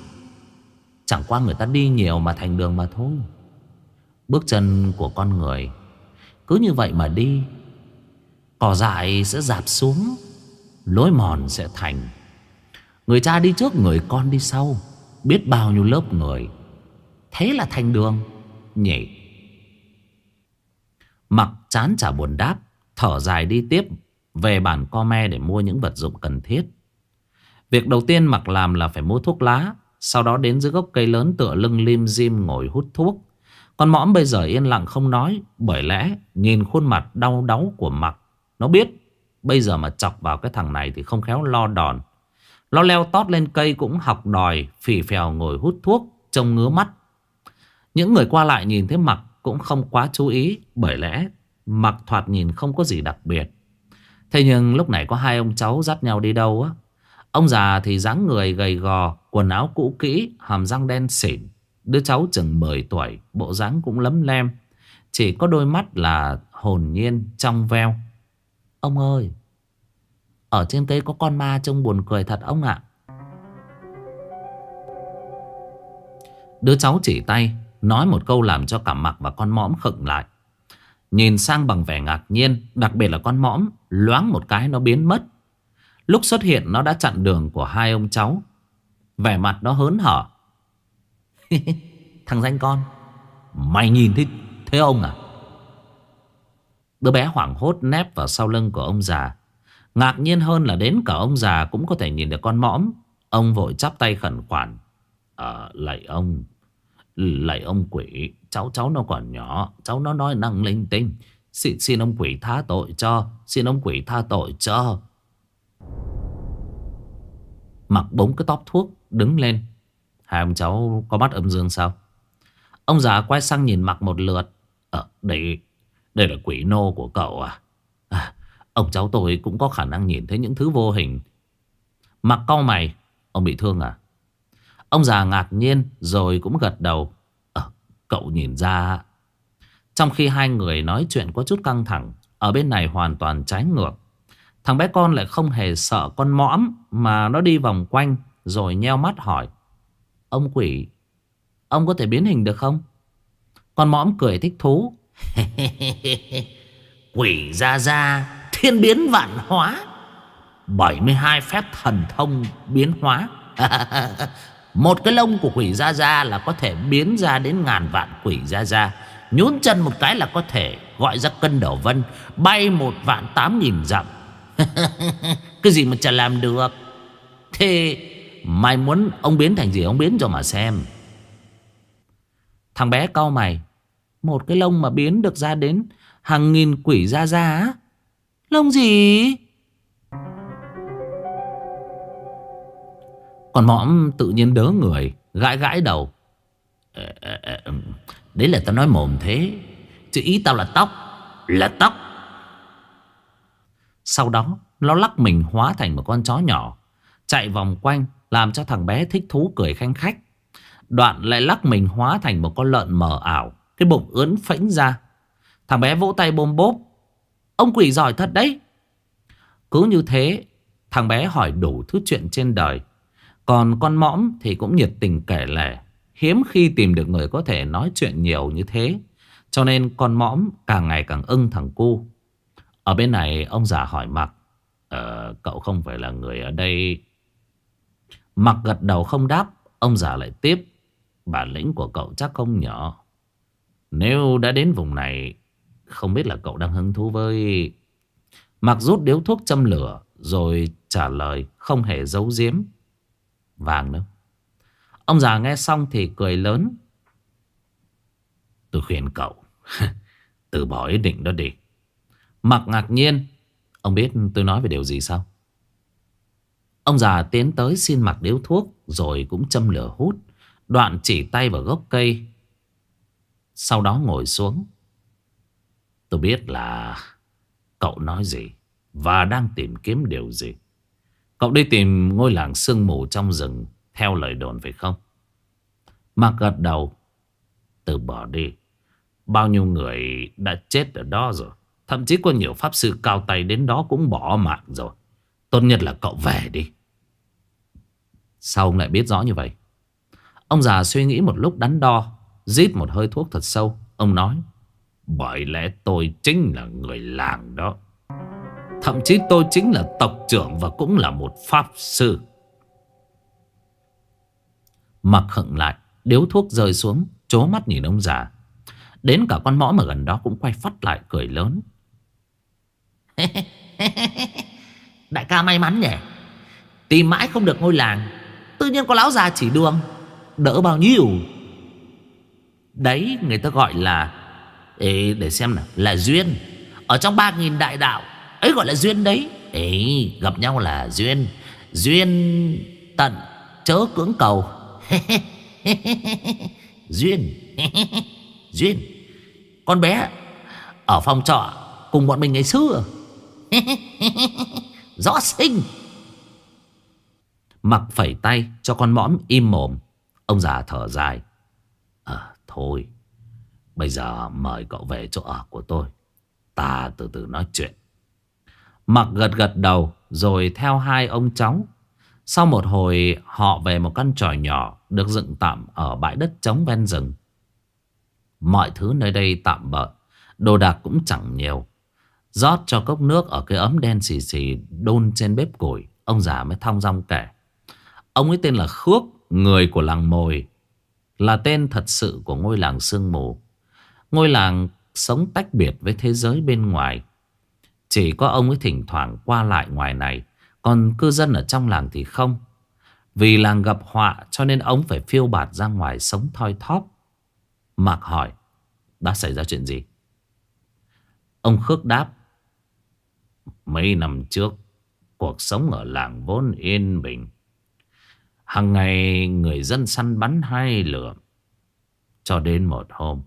Chẳng qua người ta đi nhiều mà thành đường mà thôi. Bước chân của con người cứ như vậy mà đi. Cỏ dại sẽ dạp xuống, lối mòn sẽ thành. Người cha đi trước người con đi sau. Biết bao nhiêu lớp người Thế là thành đường Nhỉ Mặc chán chả buồn đáp Thở dài đi tiếp Về bản co me để mua những vật dụng cần thiết Việc đầu tiên Mặc làm là phải mua thuốc lá sau đó đến dưới gốc cây lớn tựa lưng lim dim ngồi hút thuốc. Con mõm bây giờ yên lặng không nói, Bởi lẽ nhìn khuôn mặt đau đáu của Mặc Nó biết Bây giờ mà chọc vào cái thằng này thì không khéo lo đòn. Nó leo tót lên cây cũng học đòi, Phì phèo ngồi hút thuốc, Trông ngứa mắt. Những người qua lại nhìn thấy mặt Cũng không quá chú ý, Bởi lẽ mặt thoạt nhìn không có gì đặc biệt. Thế nhưng lúc này có hai ông cháu dắt nhau đi đâu á Ông già thì dáng người gầy gò, Quần áo cũ kỹ, Hàm răng đen xỉn. Đứa cháu chừng 10 tuổi, Bộ dáng cũng lấm lem. Chỉ có đôi mắt là hồn nhiên, trong veo. Ông ơi, ở trên cây có con ma trông buồn cười thật ông ạ. Đứa cháu chỉ tay, Nói một câu làm cho cả mặc và con mõm khựng lại. Nhìn sang bằng vẻ ngạc nhiên, Đặc biệt là con mõm, Loáng một cái nó biến mất. Lúc xuất hiện nó đã chặn đường của hai ông cháu Vẻ mặt nó hớn hở Thằng danh con Mày nhìn thấy, thế ông à Đứa bé hoảng hốt nép vào sau lưng của ông già Ngạc nhiên hơn là đến cả ông già cũng có thể nhìn được con mõm. Ông vội chắp tay khẩn khoản. À, lạy ông, lạy ông quỷ, cháu cháu nó còn nhỏ, cháu nó nói năng linh tinh. Xin, xin ông quỷ tha tội cho, xin ông quỷ tha tội cho. Mặc bống cái tóp thuốc, đứng lên. Hai ông cháu có mắt âm dương sao? Ông già quay sang nhìn mặc một lượt. Ờ, đây, đây là quỷ nô của cậu à? À, Ông cháu tôi cũng có khả năng nhìn thấy những thứ vô hình Mặc cau mày Ông bị thương à Ông già ngạc nhiên rồi cũng gật đầu à, Cậu nhìn ra Trong khi hai người nói chuyện có chút căng thẳng Ở bên này hoàn toàn trái ngược Thằng bé con lại không hề sợ con mõm Mà nó đi vòng quanh Rồi nheo mắt hỏi. Ông quỷ, Ông có thể biến hình được không? Con mõm cười thích thú. Quỷ ra ra thiên biến vạn hóa. 72 phép thần thông biến hóa. Một cái lông của quỷ ra ra là có thể biến ra đến ngàn vạn quỷ ra ra Nhún chân một cái là có thể gọi ra cân đổ vân, Bay một vạn tám nghìn dặm. Cái gì mà chả làm được? Thế mày muốn ông biến thành gì ông biến cho mà xem. Thằng bé cau mày, Một cái lông mà biến được ra đến hàng nghìn quỷ ra ra á. Lông gì? Còn mõm tự nhiên đớ người, Gãi gãi đầu. Ờ, ờ, ờ, đấy là tao nói mồm thế, Chứ ý tao là tóc Là tóc. Sau đó nó lắc mình hóa thành một con chó nhỏ Chạy vòng quanh Làm cho thằng bé thích thú cười khanh khách Đoạn lại lắc mình hóa thành một con lợn mờ ảo Cái bụng ướn phễnh ra Thằng bé vỗ tay bôm bốp Ông quỷ giỏi thật đấy. Cứ như thế, thằng bé hỏi đủ thứ chuyện trên đời. Còn con mõm thì cũng nhiệt tình kể lể. Hiếm khi tìm được người có thể nói chuyện nhiều như thế. Cho nên con mõm càng ngày càng ưng thằng cu. Ở bên này ông già hỏi mặc. Ờ, cậu không phải là người ở đây. Mặc gật đầu không đáp, ông già lại tiếp. Bản lĩnh của cậu chắc không nhỏ. Nếu đã đến vùng này, không biết là cậu đang hứng thú với... Mặc rút điếu thuốc châm lửa, rồi trả lời không hề giấu giếm. Vàng nữa. Ông già nghe xong thì cười lớn. Tôi khuyên cậu, từ bỏ ý định đó đi. Mặc ngạc nhiên, ông biết tôi nói về điều gì sao? Ông già tiến tới xin mặc điếu thuốc rồi cũng châm lửa hút. Đoạn chỉ tay vào gốc cây. Sau đó ngồi xuống. Tôi biết là cậu nói gì và đang tìm kiếm điều gì. Cậu đi tìm ngôi làng sương mù trong rừng theo lời đồn phải không? Mặc gật đầu. Từ bỏ đi. Bao nhiêu người đã chết ở đó rồi. Thậm chí có nhiều pháp sư cao tay đến đó cũng bỏ mạng rồi. Tốt nhất là cậu về đi. Sao ông lại biết rõ như vậy? Ông già suy nghĩ một lúc đắn đo. Rít một hơi thuốc thật sâu. Ông nói. Bởi lẽ tôi chính là người làng đó. Thậm chí tôi chính là tộc trưởng và cũng là một pháp sư. Mặc khựng lại, điếu thuốc rơi xuống, chố mắt nhìn ông già. Đến cả con mõm ở gần đó cũng quay phát lại cười lớn. Đại ca may mắn nhỉ. Tìm mãi không được ngôi làng. Tự nhiên có lão già chỉ đường. Đỡ bao nhiêu. Đấy người ta gọi là... Ê, để xem nào. Là duyên. Ở trong ba nghìn đại đạo. Ấy gọi là duyên đấy. Ê, gặp nhau là duyên. Duyên tận chớ cưỡng cầu. Duyên. Duyên. Con bé ở phòng trọ cùng bọn mình ngày xưa. Rõ sinh Mặc phẩy tay cho con mõm im mồm. Ông già thở dài. À thôi. Bây giờ mời cậu về chỗ ở của tôi. Ta từ từ nói chuyện. Mặc gật gật đầu, Rồi theo hai ông cháu. Sau một hồi, họ về một căn tròi nhỏ Được dựng tạm ở bãi đất trống ven rừng. Mọi thứ nơi đây tạm bợ, Đồ đạc cũng chẳng nhiều rót cho cốc nước ở cái ấm đen xì xì đôn trên bếp củi. Ông già mới thong dong kể. Ông ấy tên là Khước, người của làng Mồi. Là tên thật sự của ngôi làng Sương Mù. Ngôi làng sống tách biệt với thế giới bên ngoài. Chỉ có ông ấy thỉnh thoảng qua lại ngoài này. Còn cư dân ở trong làng thì không. Vì làng gặp họa cho nên ông phải phiêu bạt ra ngoài sống thoi thóp. Mạc hỏi, đã xảy ra chuyện gì? Ông Khước đáp, Mấy năm trước, cuộc sống ở làng vốn yên bình. Hằng ngày người dân săn bắn hai lượm. Cho đến một hôm,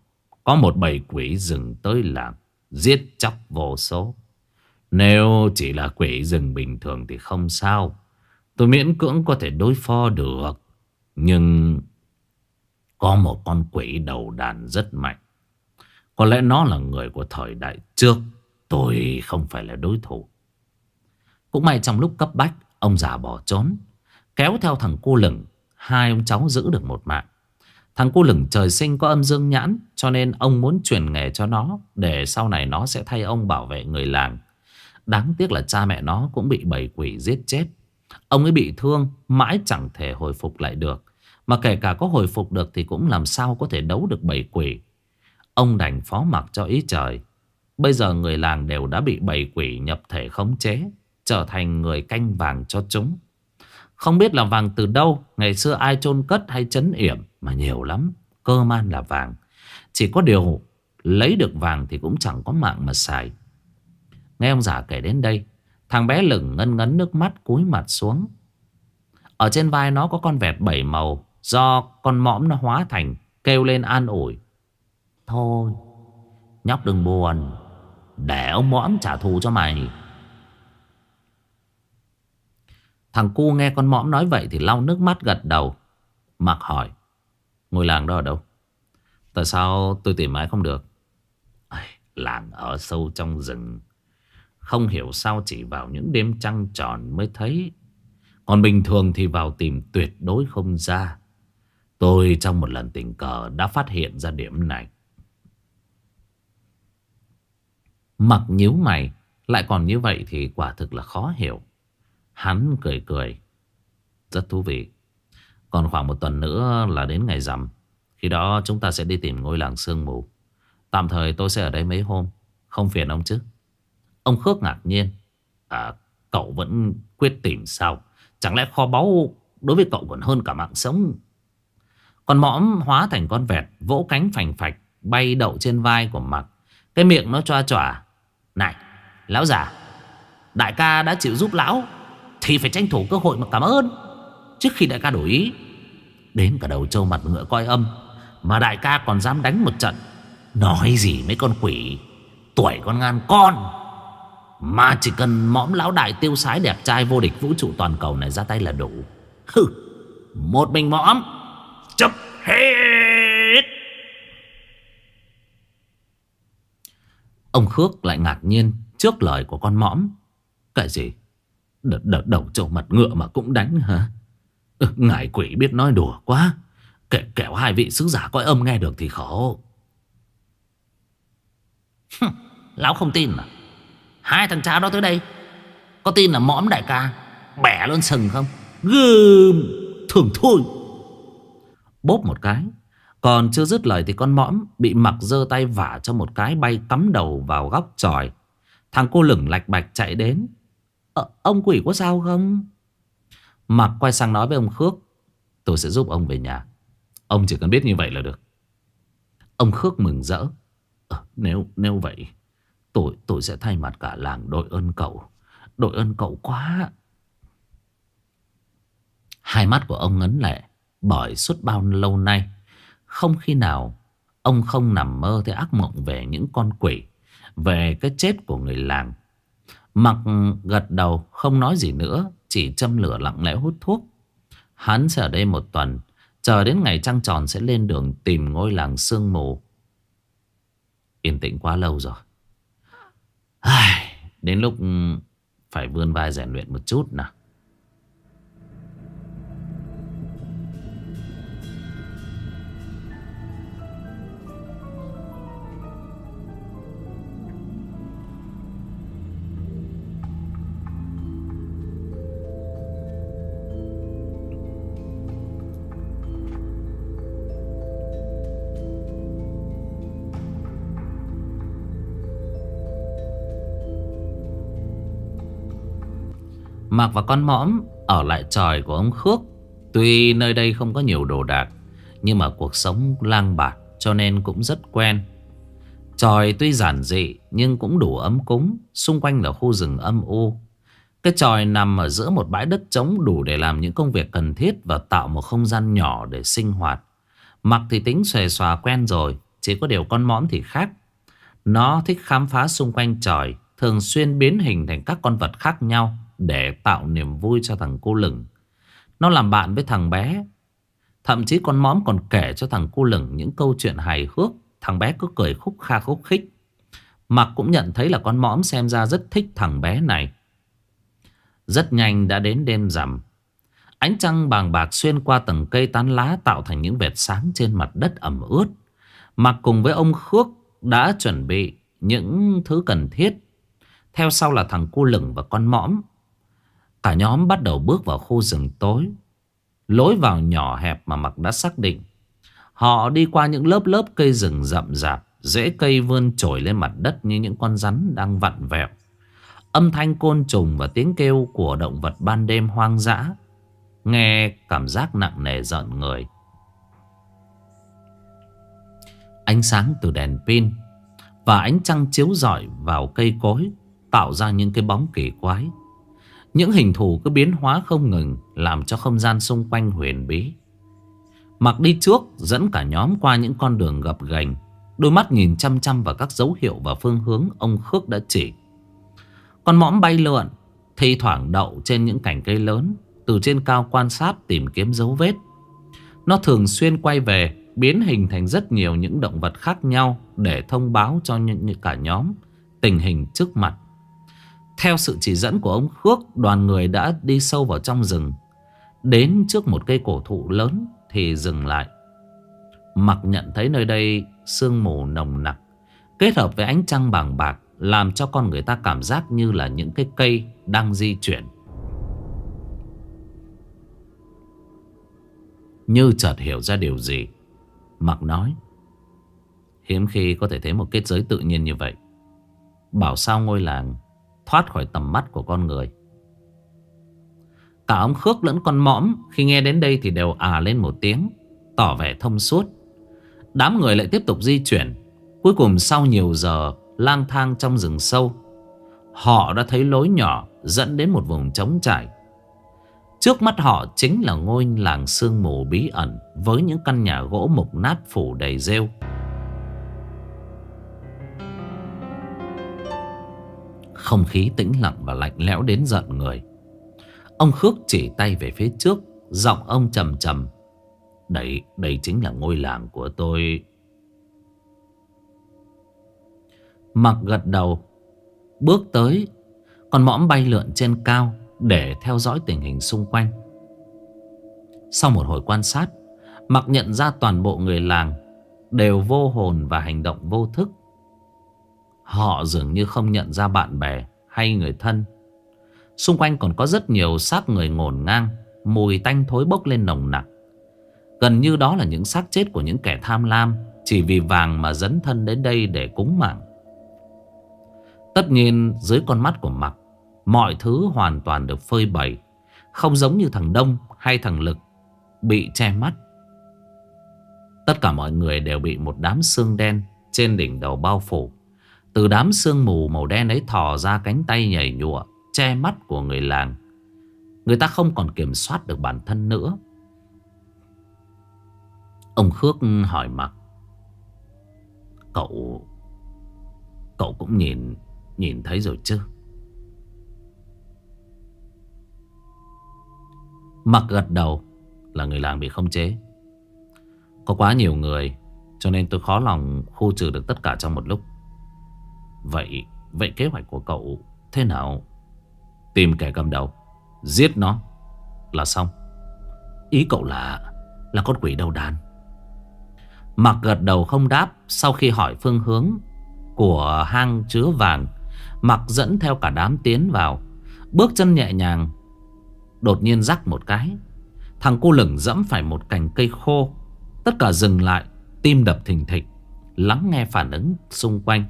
có một bầy quỷ rừng tới làng, giết chóc vô số. Nếu chỉ là quỷ rừng bình thường thì không sao. Tôi miễn cưỡng có thể đối phó được. Nhưng có một con quỷ đầu đàn rất mạnh. Có lẽ nó là người của thời đại trước. Tôi không phải là đối thủ. Cũng may trong lúc cấp bách, ông già bỏ trốn. Kéo theo thằng cu lửng, hai ông cháu giữ được một mạng. Thằng cu lửng trời sinh có âm dương nhãn, cho nên ông muốn truyền nghề cho nó, để sau này nó sẽ thay ông bảo vệ người làng. Đáng tiếc là cha mẹ nó cũng bị bầy quỷ giết chết. Ông ấy bị thương, mãi chẳng thể hồi phục lại được. Mà kể cả có hồi phục được thì cũng làm sao có thể đấu được bầy quỷ. Ông đành phó mặc cho ý trời. Bây giờ người làng đều đã bị bầy quỷ nhập thể khống chế Trở thành người canh vàng cho chúng. Không biết là vàng từ đâu, Ngày xưa ai chôn cất hay chấn yểm Mà nhiều lắm, Cơ man là vàng. Chỉ có điều Lấy được vàng thì cũng chẳng có mạng mà xài. Nghe ông giả kể đến đây, Thằng bé lửng ngân ngấn nước mắt cúi mặt xuống. Ở trên vai nó có con vẹt bảy màu, Do con mõm nó hóa thành, Kêu lên an ủi. Thôi, Nhóc đừng buồn, Để ông mõm trả thù cho mày. Thằng cu nghe con mõm nói vậy Thì lau nước mắt gật đầu. Mặc hỏi, Ngôi làng đó ở đâu? Tại sao tôi tìm mãi không được? Làng ở sâu trong rừng. Không hiểu sao chỉ vào những đêm trăng tròn mới thấy. Còn bình thường thì vào tìm tuyệt đối không ra. Tôi trong một lần tình cờ đã phát hiện ra điểm này. Mặc nhíu mày, Lại còn như vậy thì quả thực là khó hiểu. Hắn cười cười. Rất thú vị. Còn khoảng một tuần nữa là đến ngày rằm. Khi đó chúng ta sẽ đi tìm ngôi làng sương mù. Tạm thời tôi sẽ ở đây mấy hôm. Không phiền ông chứ? Ông Khước ngạc nhiên. À cậu vẫn quyết tìm sao? Chẳng lẽ kho báu đối với cậu còn hơn cả mạng sống? Con mõm hóa thành con vẹt, Vỗ cánh phành phạch, Bay đậu trên vai của mặt Cái miệng nó choa chỏa Này, lão già, Đại ca đã chịu giúp lão. Thì phải tranh thủ cơ hội mà cảm ơn. Trước khi đại ca đổi ý, Đến cả đầu trâu mặt ngựa coi âm, Mà đại ca còn dám đánh một trận, Nói gì mấy con quỷ, Tuổi con ngan con. Mà chỉ cần mõm lão đại tiêu sái đẹp trai Vô địch vũ trụ toàn cầu này ra tay là đủ. Hừ, Một mình mõm Chấp hết. Ông Khước lại ngạc nhiên Trước lời của con mõm. Cái gì? Đợt đợt đầu trâu mặt ngựa mà cũng đánh hả? Ừ, Ngài quỷ biết nói đùa quá. Kể kẻo hai vị sứ giả coi âm nghe được thì khổ. Lão không tin à? Hai thằng cha đó tới đây Có tin là mõm đại ca Bẻ luôn sừng không? Gươm Thường thôi Bốp một cái Còn chưa dứt lời thì con mõm Bị mặc dơ tay vả cho một cái bay cắm đầu vào góc tròi. Thằng cô lửng lạch bạch chạy đến ờ, Ông quỷ có sao không? Mặc quay sang nói với ông Khước Tôi sẽ giúp ông về nhà. Ông chỉ cần biết như vậy là được. Ông Khước mừng rỡ. À, Nếu nếu vậy Tôi tôi sẽ thay mặt cả làng đội ơn cậu. Đội ơn cậu quá. Hai mắt của ông ngấn lệ Bởi suốt bao lâu nay. Không khi nào Ông không nằm mơ thấy ác mộng về những con quỷ Về cái chết của người làng. Mặc gật đầu Không nói gì nữa Chỉ châm lửa lặng lẽ hút thuốc. Hắn sẽ ở đây một tuần Chờ đến ngày trăng tròn sẽ lên đường tìm ngôi làng sương mù. Yên tĩnh quá lâu rồi. Ai, Đến lúc phải vươn vai rèn luyện một chút nào. Mạc và con mõm ở lại tròi của ông Khước. Tuy nơi đây không có nhiều đồ đạc, nhưng mà cuộc sống lang bạt cho nên cũng rất quen. Tròi tuy giản dị nhưng cũng đủ ấm cúng, xung quanh là khu rừng âm u. Cái tròi nằm ở giữa một bãi đất trống đủ để làm những công việc cần thiết và tạo một không gian nhỏ để sinh hoạt. Mặc thì tính xòe xòa quen rồi, chỉ có điều con mõm thì khác. Nó thích khám phá xung quanh tròi, thường xuyên biến hình thành các con vật khác nhau để tạo niềm vui cho thằng cô lửng. Nó làm bạn với thằng bé. Thậm chí con móm còn kể cho thằng cô lửng những câu chuyện hài hước. Thằng bé cứ cười khúc kha khúc khích. Mặc cũng nhận thấy là con mõm xem ra rất thích thằng bé này. Rất nhanh đã đến đêm rằm. Ánh trăng bàng bạc xuyên qua tầng cây tán lá tạo thành những vệt sáng trên mặt đất ẩm ướt. Mặc cùng với ông Khước đã chuẩn bị những thứ cần thiết. Theo sau là thằng cu lửng và con mõm Cả nhóm bắt đầu bước vào khu rừng tối. Lối vào nhỏ hẹp mà Mặc đã xác định. Họ đi qua những lớp lớp cây rừng rậm rạp. Rễ cây vươn trồi lên mặt đất như những con rắn đang vặn vẹo. Âm thanh côn trùng và tiếng kêu của động vật ban đêm hoang dã. Nghe cảm giác nặng nề giận người. Ánh sáng từ đèn pin và ánh trăng chiếu rọi vào cây cối tạo ra những cái bóng kỳ quái. Những hình thù cứ biến hóa không ngừng, Làm cho không gian xung quanh huyền bí. Mặc đi trước, Dẫn cả nhóm qua những con đường gập ghềnh, Đôi mắt nhìn chăm chăm vào các dấu hiệu Và phương hướng ông Khước đã chỉ. Con mõm bay lượn, Thi thoảng đậu trên những cành cây lớn, Từ trên cao quan sát tìm kiếm dấu vết. Nó thường xuyên quay về, Biến hình thành rất nhiều những động vật khác nhau Để thông báo cho những cả nhóm Tình hình trước mặt theo sự chỉ dẫn của ông Khước, Đoàn người đã đi sâu vào trong rừng. Đến trước một cây cổ thụ lớn Thì dừng lại. Mặc nhận thấy nơi đây Sương mù nồng nặc, Kết hợp với ánh trăng bàng bạc, Làm cho con người ta cảm giác như là những cái cây đang di chuyển. Như chợt hiểu ra điều gì, Mặc nói, Hiếm khi có thể thấy một kết giới tự nhiên như vậy. Bảo sao ngôi làng Thoát khỏi tầm mắt của con người. Cả ông Khước lẫn con mõm Khi nghe đến đây thì đều à lên một tiếng, Tỏ vẻ thông suốt. Đám người lại tiếp tục di chuyển. Cuối cùng sau nhiều giờ lang thang trong rừng sâu, Họ đã thấy lối nhỏ dẫn đến một vùng trống trải. Trước mắt họ chính là ngôi làng sương mù bí ẩn Với những căn nhà gỗ mục nát phủ đầy rêu. Không khí tĩnh lặng và lạnh lẽo đến giận người. Ông Khước chỉ tay về phía trước Giọng ông trầm trầm. Đấy, đây chính là ngôi làng của tôi. Mặc gật đầu Bước tới Con mõm bay lượn trên cao Để theo dõi tình hình xung quanh. Sau một hồi quan sát Mặc nhận ra toàn bộ người làng Đều vô hồn và hành động vô thức. Họ dường như không nhận ra bạn bè hay người thân. Xung quanh còn có rất nhiều xác người ngổn ngang, Mùi tanh thối bốc lên nồng nặc. Gần như đó là những xác chết của những kẻ tham lam, Chỉ vì vàng mà dấn thân đến đây để cúng mạng. Tất nhiên, dưới con mắt của Mặc, Mọi thứ hoàn toàn được phơi bày, Không giống như thằng Đông hay thằng Lực Bị che mắt. Tất cả mọi người đều bị một đám xương đen Trên đỉnh đầu bao phủ. Từ đám xương mù màu đen ấy thò ra cánh tay nhảy nhụa, Che mắt của người làng. Người ta không còn kiểm soát được bản thân nữa. Ông Khước hỏi Mặc, Cậu Cậu cũng nhìn Nhìn thấy rồi chứ? Mặc gật đầu, Là người làng bị không chế. Có quá nhiều người, Cho nên tôi khó lòng khu trừ được tất cả trong một lúc. Vậy Vậy kế hoạch của cậu thế nào? Tìm kẻ cầm đầu, Giết nó Là xong. Ý cậu là Là con quỷ đầu đàn. Mặc gật đầu không đáp Sau khi hỏi phương hướng Của hang chứa vàng, Mặc dẫn theo cả đám tiến vào. Bước chân nhẹ nhàng, Đột nhiên rắc một cái. Thằng cô lửng dẫm phải một cành cây khô, Tất cả dừng lại, Tim đập thình thịch, Lắng nghe phản ứng xung quanh.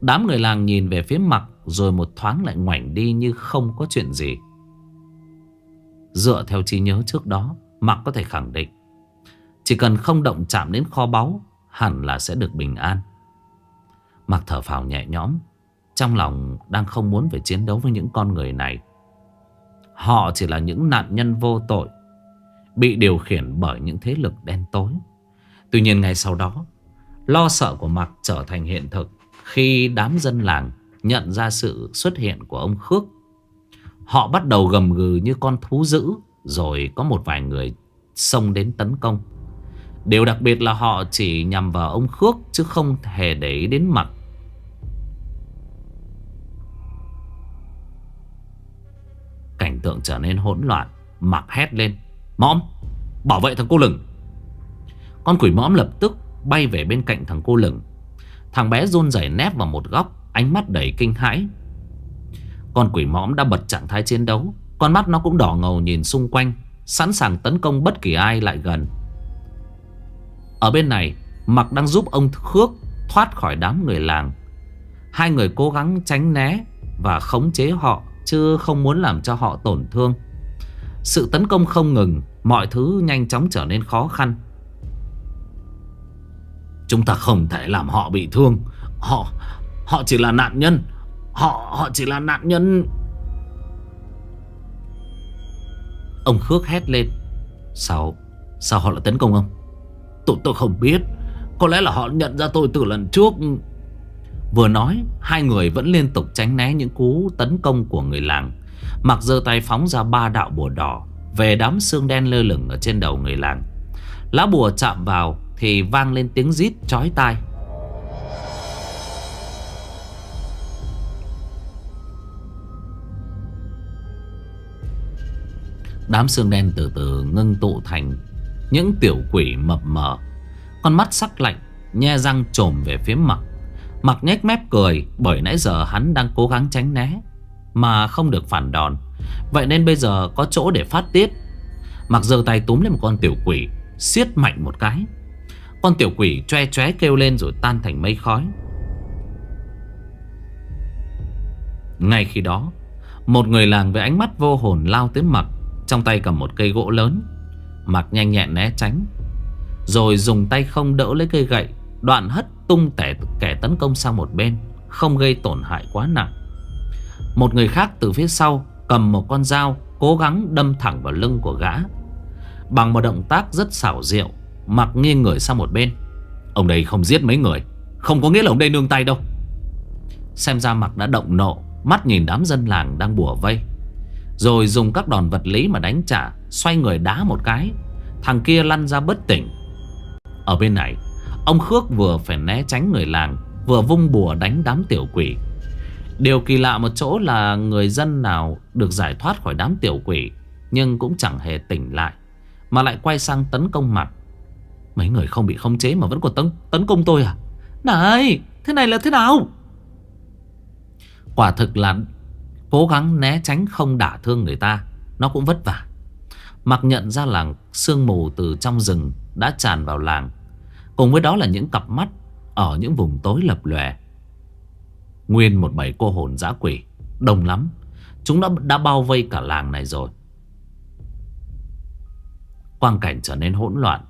Đám người làng nhìn về phía mặt Rồi một thoáng lại ngoảnh đi như không có chuyện gì. Dựa theo trí nhớ trước đó Mặc có thể khẳng định, Chỉ cần không động chạm đến kho báu, Hẳn là sẽ được bình an. Mặc thở phào nhẹ nhõm, trong lòng đang không muốn phải chiến đấu với những con người này. Họ chỉ là những nạn nhân vô tội, Bị điều khiển bởi những thế lực đen tối. Tuy nhiên ngay sau đó, Lo sợ của Mạc trở thành hiện thực. Khi đám dân làng nhận ra sự xuất hiện của ông Khước, Họ bắt đầu gầm gừ như con thú dữ, Rồi có một vài người xông đến tấn công. Điều đặc biệt là họ chỉ nhằm vào ông Khước Chứ không hề để ý đến mặt. Cảnh tượng trở nên hỗn loạn, Mặc hét lên, Mõm, bảo vệ thằng cô lửng. Con quỷ mõm lập tức bay về bên cạnh thằng cô lửng. Thằng bé run rẩy nép vào một góc, Ánh mắt đầy kinh hãi. Con quỷ mõm đã bật trạng thái chiến đấu, Con mắt nó cũng đỏ ngầu nhìn xung quanh, Sẵn sàng tấn công bất kỳ ai lại gần. Ở bên này, Mặc đang giúp ông Khước thoát khỏi đám người làng. Hai người cố gắng tránh né Và khống chế họ, Chứ không muốn làm cho họ tổn thương. Sự tấn công không ngừng, Mọi thứ nhanh chóng trở nên khó khăn. Chúng ta không thể làm họ bị thương. Họ Họ chỉ là nạn nhân. Họ họ chỉ là nạn nhân. Ông Khước hét lên. Sao Sao họ lại tấn công ông? Tôi tôi không biết. Có lẽ là họ nhận ra tôi từ lần trước. Vừa nói, Hai người vẫn liên tục tránh né những cú tấn công của người làng. Mặc giơ tay phóng ra ba đạo bùa đỏ Về đám xương đen lơ lửng ở trên đầu người làng. Lá bùa chạm vào thì vang lên tiếng rít chói tai. Đám xương đen từ từ ngưng tụ thành Những tiểu quỷ mập mờ. Con mắt sắc lạnh, Nhe răng trồm về phía mặt. Mặc nhếch mép cười Bởi nãy giờ hắn đang cố gắng tránh né, Mà không được phản đòn. Vậy nên bây giờ có chỗ để phát tiết. Mặc giơ tay túm lên một con tiểu quỷ, siết mạnh một cái. Con tiểu quỷ choe choe kêu lên rồi tan thành mây khói. Ngay khi đó, Một người làng với ánh mắt vô hồn lao tới mặt Trong tay cầm một cây gỗ lớn. Mặc nhanh nhẹn né tránh, Rồi dùng tay không đỡ lấy cây gậy, Đoạn hất tung tẻ, kẻ tấn công sang một bên, Không gây tổn hại quá nặng. Một người khác từ phía sau Cầm một con dao Cố gắng đâm thẳng vào lưng của gã. Bằng một động tác rất xảo diệu Mặc nghiêng người sang một bên. Ông đây không giết mấy người, Không có nghĩa là ông đây nương tay đâu. Xem ra Mặc đã động nộ, Mắt nhìn đám dân làng đang bùa vây. Rồi dùng các đòn vật lý mà đánh trả, Xoay người đá một cái. Thằng kia lăn ra bất tỉnh. Ở bên này, Ông Khước vừa phải né tránh người làng, Vừa vung bùa đánh đám tiểu quỷ. Điều kỳ lạ một chỗ là Người dân nào được giải thoát khỏi đám tiểu quỷ, Nhưng cũng chẳng hề tỉnh lại, Mà lại quay sang tấn công mặt Mấy người không bị khống chế mà vẫn còn tấn, tấn công tôi à? Này Thế này là thế nào? Quả thực là Cố gắng né tránh không đả thương người ta Nó cũng vất vả. Mặc nhận ra là sương mù từ trong rừng Đã tràn vào làng. Cùng với đó là những cặp mắt Ở những vùng tối lập lòe. Nguyên một bầy cô hồn dã quỷ Đông lắm. Chúng đã, đã bao vây cả làng này rồi. Quang cảnh trở nên hỗn loạn.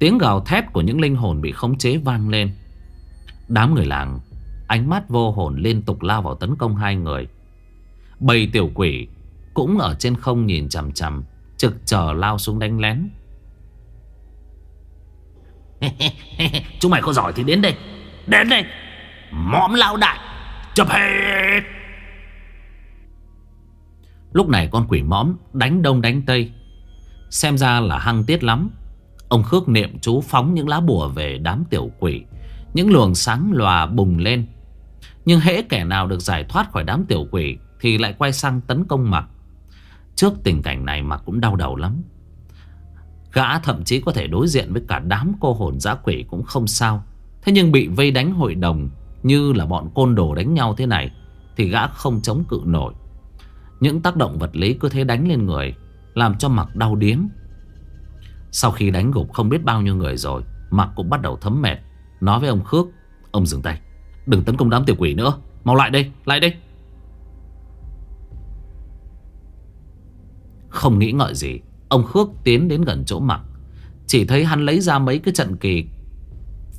Tiếng gào thét của những linh hồn bị khống chế vang lên. Đám người làng, Ánh mắt vô hồn liên tục lao vào tấn công hai người. Bầy tiểu quỷ Cũng ở trên không nhìn chằm chằm, Trực chờ lao xuống đánh lén. Chúng mày có giỏi thì đến đây. Đến đây. Mõm lao đại. Chụp hết. Lúc này con quỷ mõm đánh đông đánh tây. Xem ra là hăng tiết lắm. Ông Khước niệm chú phóng những lá bùa về đám tiểu quỷ. Những luồng sáng lòa bùng lên. Nhưng hễ kẻ nào được giải thoát khỏi đám tiểu quỷ Thì lại quay sang tấn công Mặc Trước tình cảnh này Mặc cũng đau đầu lắm. Gã thậm chí có thể đối diện với cả đám cô hồn dã quỷ cũng không sao. Thế nhưng bị vây đánh hội đồng Như là bọn côn đồ đánh nhau thế này Thì gã không chống cự nổi. Những tác động vật lý cứ thế đánh lên người, Làm cho mặc đau điếng. Sau khi đánh gục không biết bao nhiêu người rồi Mặc cũng bắt đầu thấm mệt. Nói với ông Khước Ông dừng tay Đừng tấn công đám tiểu quỷ nữa. Mau lại đây, lại đây. Không nghĩ ngợi gì Ông Khước tiến đến gần chỗ mặc Chỉ thấy hắn lấy ra mấy cái trận kỳ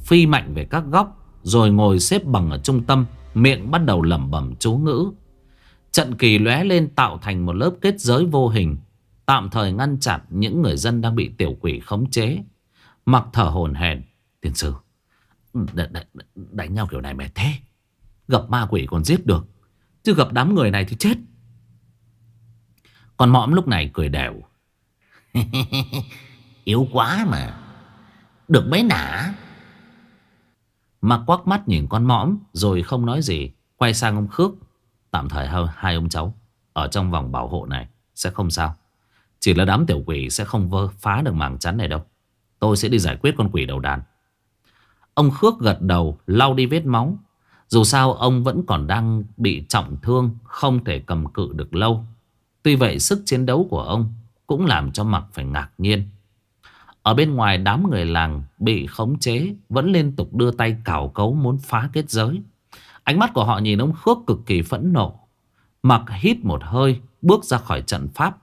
Phi mạnh về các góc Rồi ngồi xếp bằng ở trung tâm Miệng bắt đầu lẩm bẩm chú ngữ. Trận kỳ lóe lên tạo thành một lớp kết giới vô hình. Tạm thời ngăn chặn những người dân đang bị tiểu quỷ khống chế. Mặc thở hồn hển Tiên sư Đánh nhau kiểu này mệt thế. Gặp ma quỷ còn giết được, Chứ gặp đám người này thì chết. Còn mõm lúc này cười đều. Yếu quá mà, Được mấy nả? Mặc quắc mắt nhìn con mõm, Rồi không nói gì, Quay sang ông Khước. Tạm thời hai ông cháu Ở trong vòng bảo hộ này, Sẽ không sao. Chỉ là đám tiểu quỷ sẽ không vơ phá được màng chắn này đâu Tôi sẽ đi giải quyết con quỷ đầu đàn Ông Khước gật đầu, Lau đi vết máu Dù sao, ông vẫn còn đang bị trọng thương, Không thể cầm cự được lâu Tuy vậy, sức chiến đấu của ông cũng làm cho Mặc phải ngạc nhiên. Ở bên ngoài, đám người làng bị khống chế, vẫn liên tục đưa tay cào cấu muốn phá kết giới. Ánh mắt của họ nhìn ông Khước cực kỳ phẫn nộ. Mặc hít một hơi, bước ra khỏi trận pháp.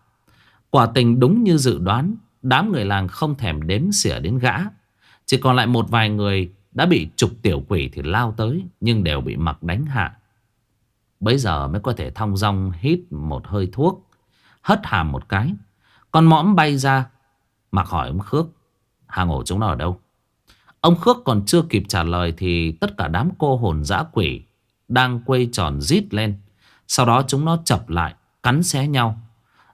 Quả tình đúng như dự đoán, đám người làng không thèm đếm xỉa đến gã. Chỉ còn lại một vài người đã bị trục tiểu quỷ thì lao tới, nhưng đều bị mặc đánh hạ. Bây giờ mới có thể thong dong hít một hơi thuốc. Hất hàm một cái con mõm bay ra, Mặc hỏi ông Khước hàng ổ chúng nó ở đâu Ông Khước còn chưa kịp trả lời Thì tất cả đám cô hồn dã quỷ Đang quay tròn rít lên Sau đó chúng nó chập lại, Cắn xé nhau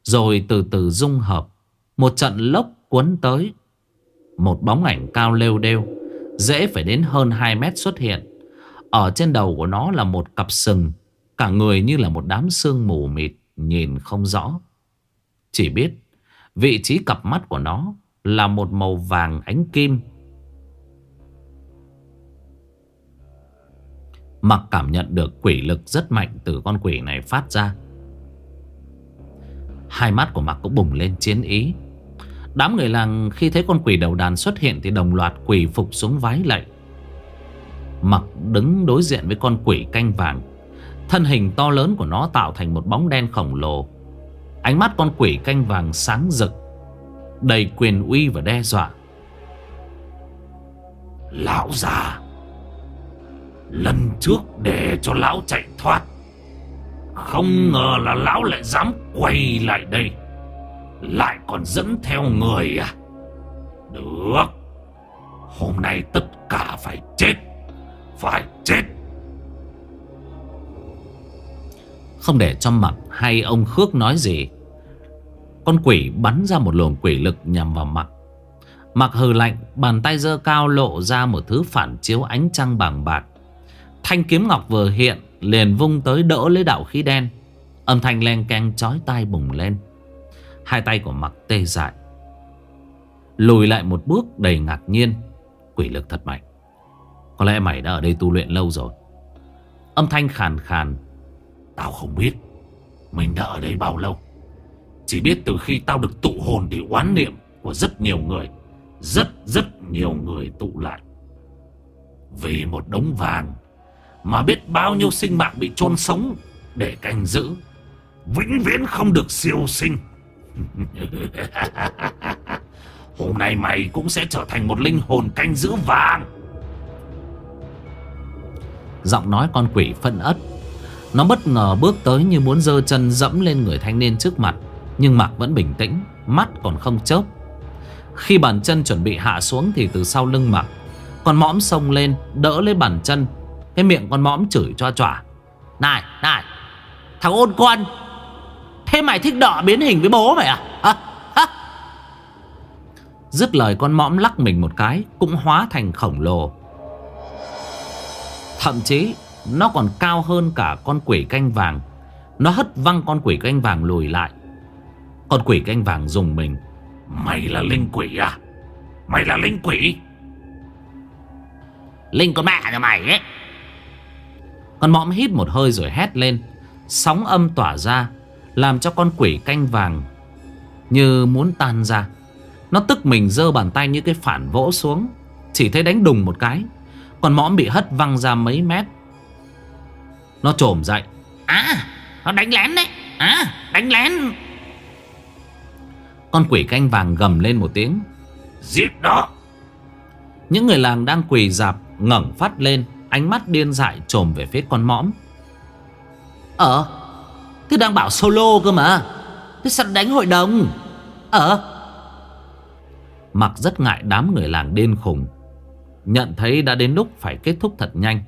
rồi từ từ dung hợp. Một trận lốc cuốn tới. Một bóng ảnh cao lêu đêu, Dễ phải đến hơn 2 mét xuất hiện. Ở trên đầu của nó là một cặp sừng, Cả người như là một đám sương mù mịt, Nhìn không rõ. Chỉ biết, Vị trí cặp mắt của nó là một màu vàng ánh kim. Mặc cảm nhận được quỷ lực rất mạnh từ con quỷ này phát ra. Hai mắt của Mặc cũng bùng lên chiến ý. Đám người làng khi thấy con quỷ đầu đàn xuất hiện Thì đồng loạt quỷ phục xuống vái lạy. Mặc đứng đối diện với con quỷ canh vàng. Thân hình to lớn của nó tạo thành một bóng đen khổng lồ. Ánh mắt con quỷ canh vàng sáng rực, Đầy quyền uy và đe dọa. Lão già, Lần trước để cho lão chạy thoát. Không ngờ là lão lại dám quay lại đây. Lại còn dẫn theo người à? Được. Hôm nay tất cả phải chết. Phải chết. Không để cho mặt hay ông Khước nói gì, Con quỷ bắn ra một luồng quỷ lực nhằm vào mặt. Mặc hừ lạnh, Bàn tay giơ cao lộ ra một thứ phản chiếu ánh trăng bằng bạc. Thanh kiếm ngọc vừa hiện Liền vung tới đỡ lấy đạo khí đen. Âm thanh len keng chói tai bùng lên. Hai tay của mặc tê dại. Lùi lại một bước đầy ngạc nhiên. Quỷ lực thật mạnh. Có lẽ mày đã ở đây tu luyện lâu rồi. Âm thanh khàn khàn. Tao không biết Mình đã ở đây bao lâu. Chỉ biết từ khi tao được tụ hồn Thì oán niệm của rất nhiều người, Rất rất nhiều người tụ lại. Vì một đống vàng mà biết bao nhiêu sinh mạng bị chôn sống Để canh giữ. Vĩnh viễn không được siêu sinh. Hôm nay mày cũng sẽ trở thành một linh hồn canh giữ vàng. Giọng nói con quỷ phân ất. Nó bất ngờ bước tới như muốn dơ chân dẫm lên người thanh niên trước mặt, Nhưng mặc vẫn bình tĩnh, Mắt còn không chớp. Khi bàn chân chuẩn bị hạ xuống Thì từ sau lưng mặc Con mõm xông lên, đỡ lấy bàn chân cái miệng con mõm chửi cho chỏa Này này, Thằng ôn con, Thế mày thích đọ biến hình với bố mày à? Hả? Hả? Dứt lời con mõm lắc mình một cái, Cũng hóa thành khổng lồ. Thậm chí, Nó còn cao hơn cả con quỷ canh vàng. Nó hất văng con quỷ canh vàng lùi lại. Con quỷ canh vàng dùng mình. Mày là linh quỷ à? Mày là linh quỷ? Linh con mẹ nhà mày ấy. Con mõm hít một hơi rồi hét lên. Sóng âm tỏa ra, Làm cho con quỷ canh vàng Như muốn tan ra. Nó tức mình giơ bàn tay như cái phản vỗ xuống, Chỉ thấy đánh đùng một cái. Con mõm bị hất văng ra mấy mét. Nó trồm dậy. À nó đánh lén đấy. À đánh lén. Con quỷ canh vàng gầm lên một tiếng. Giết đó Những người làng đang quỳ dạp ngẩng phát lên. Ánh mắt điên dại trồm về phía con mõm. Ờ Thế đang bảo solo cơ mà. Thế sao đánh hội đồng. Ờ. Mặc rất ngại đám người làng điên khùng. Nhận thấy đã đến lúc phải kết thúc thật nhanh.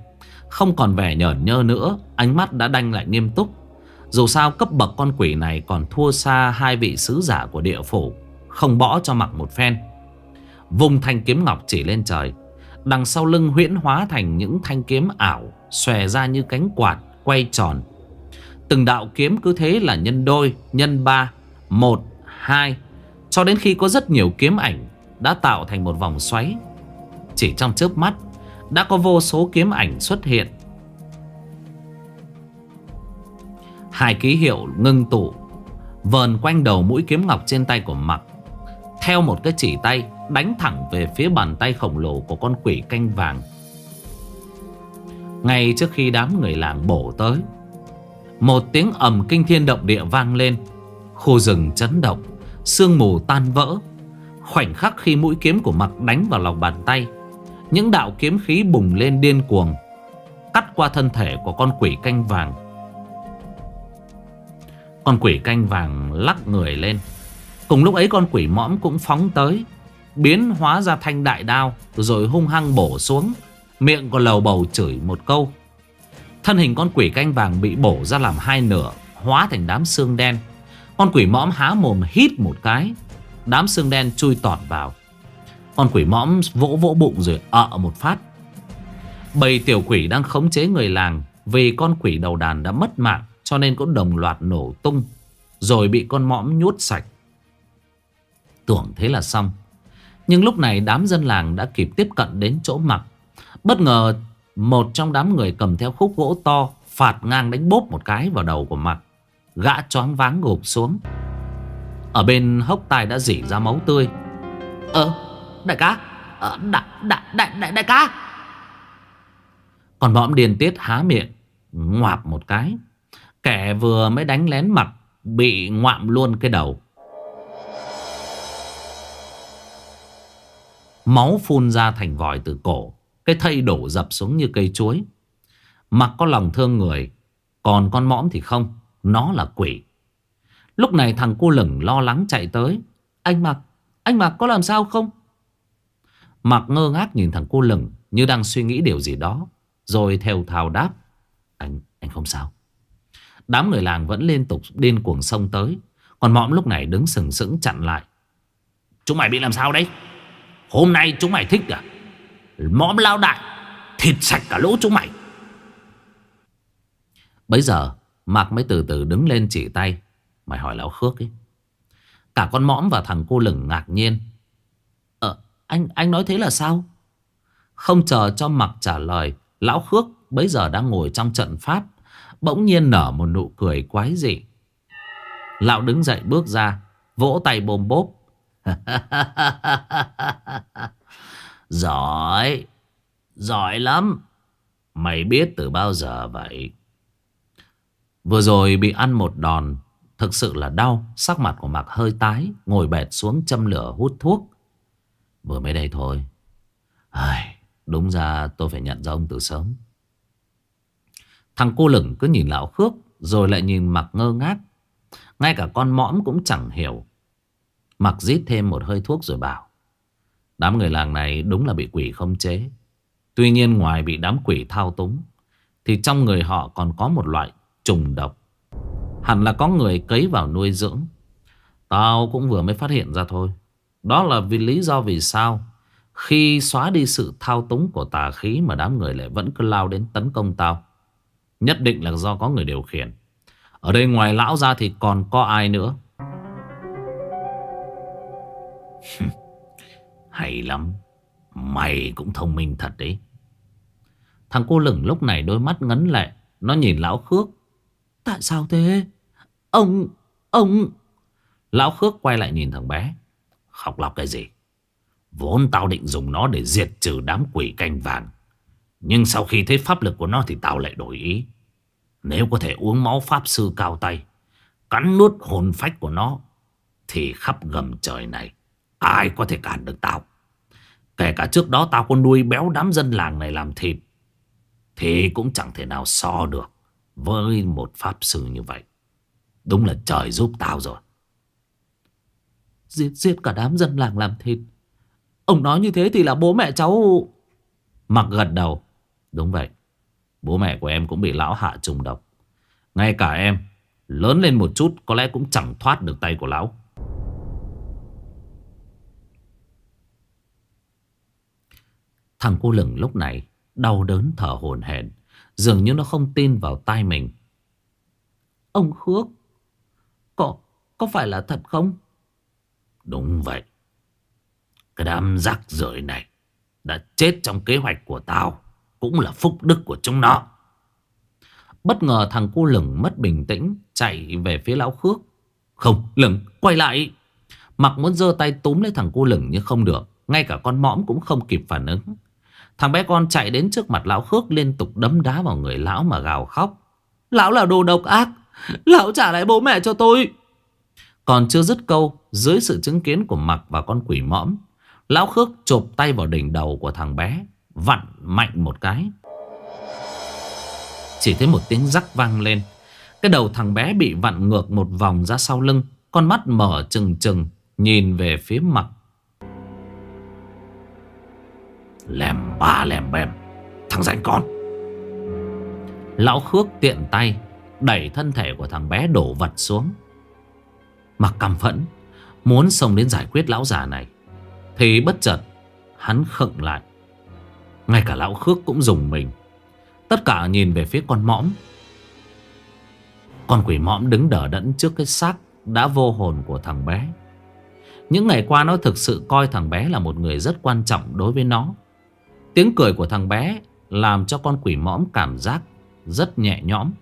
Không còn vẻ nhởn nhơ nữa, Ánh mắt đã đanh lại nghiêm túc. Dù sao cấp bậc con quỷ này còn thua xa Hai vị sứ giả của địa phủ, Không bỏ cho mặc một phen. Vùng thanh kiếm ngọc chỉ lên trời. Đằng sau lưng huyễn hóa thành những thanh kiếm ảo, Xòe ra như cánh quạt, Quay tròn. Từng đạo kiếm cứ thế là nhân đôi, Nhân ba, Một, Hai. Cho đến khi có rất nhiều kiếm ảnh, Đã tạo thành một vòng xoáy. Chỉ trong chớp mắt, Đã có vô số kiếm ảnh xuất hiện. Hai ký hiệu ngưng tụ, Vờn quanh đầu mũi kiếm ngọc trên tay của mặc. Theo một cái chỉ tay Đánh thẳng về phía bàn tay khổng lồ Của con quỷ canh vàng. Ngay trước khi đám người làng bổ tới, Một tiếng ầm kinh thiên động địa vang lên. Khu rừng chấn động, Sương mù tan vỡ. Khoảnh khắc khi mũi kiếm của mặc đánh vào lòng bàn tay, Những đạo kiếm khí bùng lên điên cuồng, Cắt qua thân thể của con quỷ canh vàng. Con quỷ canh vàng lắc người lên. Cùng lúc ấy con quỷ mõm cũng phóng tới. Biến hóa ra thanh đại đao, Rồi hung hăng bổ xuống. Miệng còn lầu bầu chửi một câu. Thân hình con quỷ canh vàng bị bổ ra làm hai nửa, Hóa thành đám xương đen. Con quỷ mõm há mồm hít một cái. Đám xương đen chui tọt vào. Con quỷ mõm vỗ vỗ bụng rồi ợ một phát. Bầy tiểu quỷ đang khống chế người làng Vì con quỷ đầu đàn đã mất mạng, Cho nên cũng đồng loạt nổ tung, Rồi bị con mõm nhốt sạch. Tưởng thế là xong. Nhưng lúc này đám dân làng đã kịp tiếp cận đến chỗ mặc Bất ngờ Một trong đám người cầm theo khúc gỗ to Phạt ngang đánh bốp một cái vào đầu của mặc Gã choáng váng gục xuống. Ở bên hốc tai đã dỉ ra máu tươi. Ờ đại ca ờ, đại, đại, đại, đại, đại ca. Còn bọn điền tiết há miệng Ngoạp một cái. Kẻ vừa mới đánh lén mặt Bị ngoạm luôn cái đầu. Máu phun ra thành vòi từ cổ. Cái thây đổ dập xuống như cây chuối. Mặc có lòng thương người, Còn con mõm thì không, Nó là quỷ. Lúc này thằng cô lửng lo lắng chạy tới. Anh Mặc Anh Mặc có làm sao không? Mặc ngơ ngác nhìn thằng cô lửng Như đang suy nghĩ điều gì đó, Rồi theo thào đáp. Anh anh không sao. Đám người làng vẫn liên tục điên cuồng sông tới. Còn mõm lúc này đứng sừng sững chặn lại. Chúng mày bị làm sao đấy? Hôm nay chúng mày thích à? Mõm lao đại, Thịt sạch cả lỗ chúng mày. Bây giờ, Mạc mới từ từ đứng lên chỉ tay. Mày hỏi lão khước ấy. Cả con mõm và thằng cô lửng ngạc nhiên. Ờ anh anh nói thế là sao? Không chờ cho Mạc trả lời, Lão khước bây giờ đang ngồi trong trận pháp, Bỗng nhiên nở một nụ cười quái dị. Lão đứng dậy bước ra, Vỗ tay bồm bốp. Giỏi. Giỏi lắm. Mày biết từ bao giờ vậy? Vừa rồi bị ăn một đòn Thực sự là đau. Sắc mặt của Mạc hơi tái Ngồi bệt xuống châm lửa hút thuốc. Vừa mới đây thôi. Ai, Đúng ra tôi phải nhận ra ông từ sớm. Thằng cô lửng cứ nhìn lão khước Rồi lại nhìn Mạc ngơ ngác. Ngay cả con mõm cũng chẳng hiểu. Mặc rít thêm một hơi thuốc rồi bảo, Đám người làng này đúng là bị quỷ không chế. Tuy nhiên ngoài bị đám quỷ thao túng, Thì trong người họ còn có một loại trùng độc. Hẳn là có người cấy vào nuôi dưỡng. Tao cũng vừa mới phát hiện ra thôi. Đó là vì lý do vì sao Khi xóa đi sự thao túng của tà khí Mà đám người lại vẫn cứ lao đến tấn công tao. Nhất định là do có người điều khiển. Ở đây ngoài lão ra thì còn có ai nữa? Hay lắm. Mày cũng thông minh thật đấy. Thằng cô lửng lúc này đôi mắt ngấn lệ. Nó nhìn lão khước. Tại sao thế? Ông Ông. Lão khước quay lại nhìn thằng bé. Khóc lóc cái gì? Vốn tao định dùng nó để diệt trừ đám quỷ canh vàng. Nhưng sau khi thấy pháp lực của nó Thì tao lại đổi ý. Nếu có thể uống máu pháp sư cao tay, Cắn nuốt hồn phách của nó, Thì khắp gầm trời này Ai có thể cản được tao? Kể cả trước đó tao có nuôi béo đám dân làng này làm thịt, Thì cũng chẳng thể nào so được Với một pháp sư như vậy. Đúng là trời giúp tao rồi. Giết giết cả đám dân làng làm thịt. Ông nói như thế thì là bố mẹ cháu Mặc gật đầu. Đúng vậy. Bố mẹ của em cũng bị lão hạ trùng độc. Ngay cả em, Lớn lên một chút, có lẽ cũng chẳng thoát được tay của lão. Thằng cô lửng lúc này đau đớn thở hổn hển, dường như nó không tin vào tai mình. Ông Khước, có có phải là thật không? Đúng vậy. Cái đám rác rưởi này đã chết trong kế hoạch của tao, cũng là phúc đức của chúng nó. Bất ngờ thằng cô lửng mất bình tĩnh, chạy về phía lão Khước. Không, lửng, quay lại. Mặc muốn giơ tay túm lấy thằng cô lửng nhưng không được. Ngay cả con mõm cũng không kịp phản ứng. Thằng bé con chạy đến trước mặt lão khước liên tục đấm đá vào người lão mà gào khóc. Lão là đồ độc ác. Lão trả lại bố mẹ cho tôi. Còn chưa dứt câu, dưới sự chứng kiến của mặc và con quỷ mõm, lão khước chộp tay vào đỉnh đầu của thằng bé, vặn mạnh một cái. Chỉ thấy một tiếng rắc vang lên. Cái đầu thằng bé bị vặn ngược một vòng ra sau lưng, con mắt mở trừng trừng, nhìn về phía mặt Lèm ba lèm bèm. Thằng rảnh con. Lão khước tiện tay Đẩy thân thể của thằng bé đổ vật xuống. Mặc căm phẫn, Muốn xông đến giải quyết lão già này, Thì bất chợt Hắn khựng lại. Ngay cả lão khước cũng dùng mình. Tất cả nhìn về phía con mõm. Con quỷ mõm đứng đỡ đẫn trước cái xác Đã vô hồn của thằng bé. Những ngày qua nó thực sự coi thằng bé là một người rất quan trọng đối với nó. Tiếng cười của thằng bé Làm cho con quỷ mõm cảm giác rất nhẹ nhõm.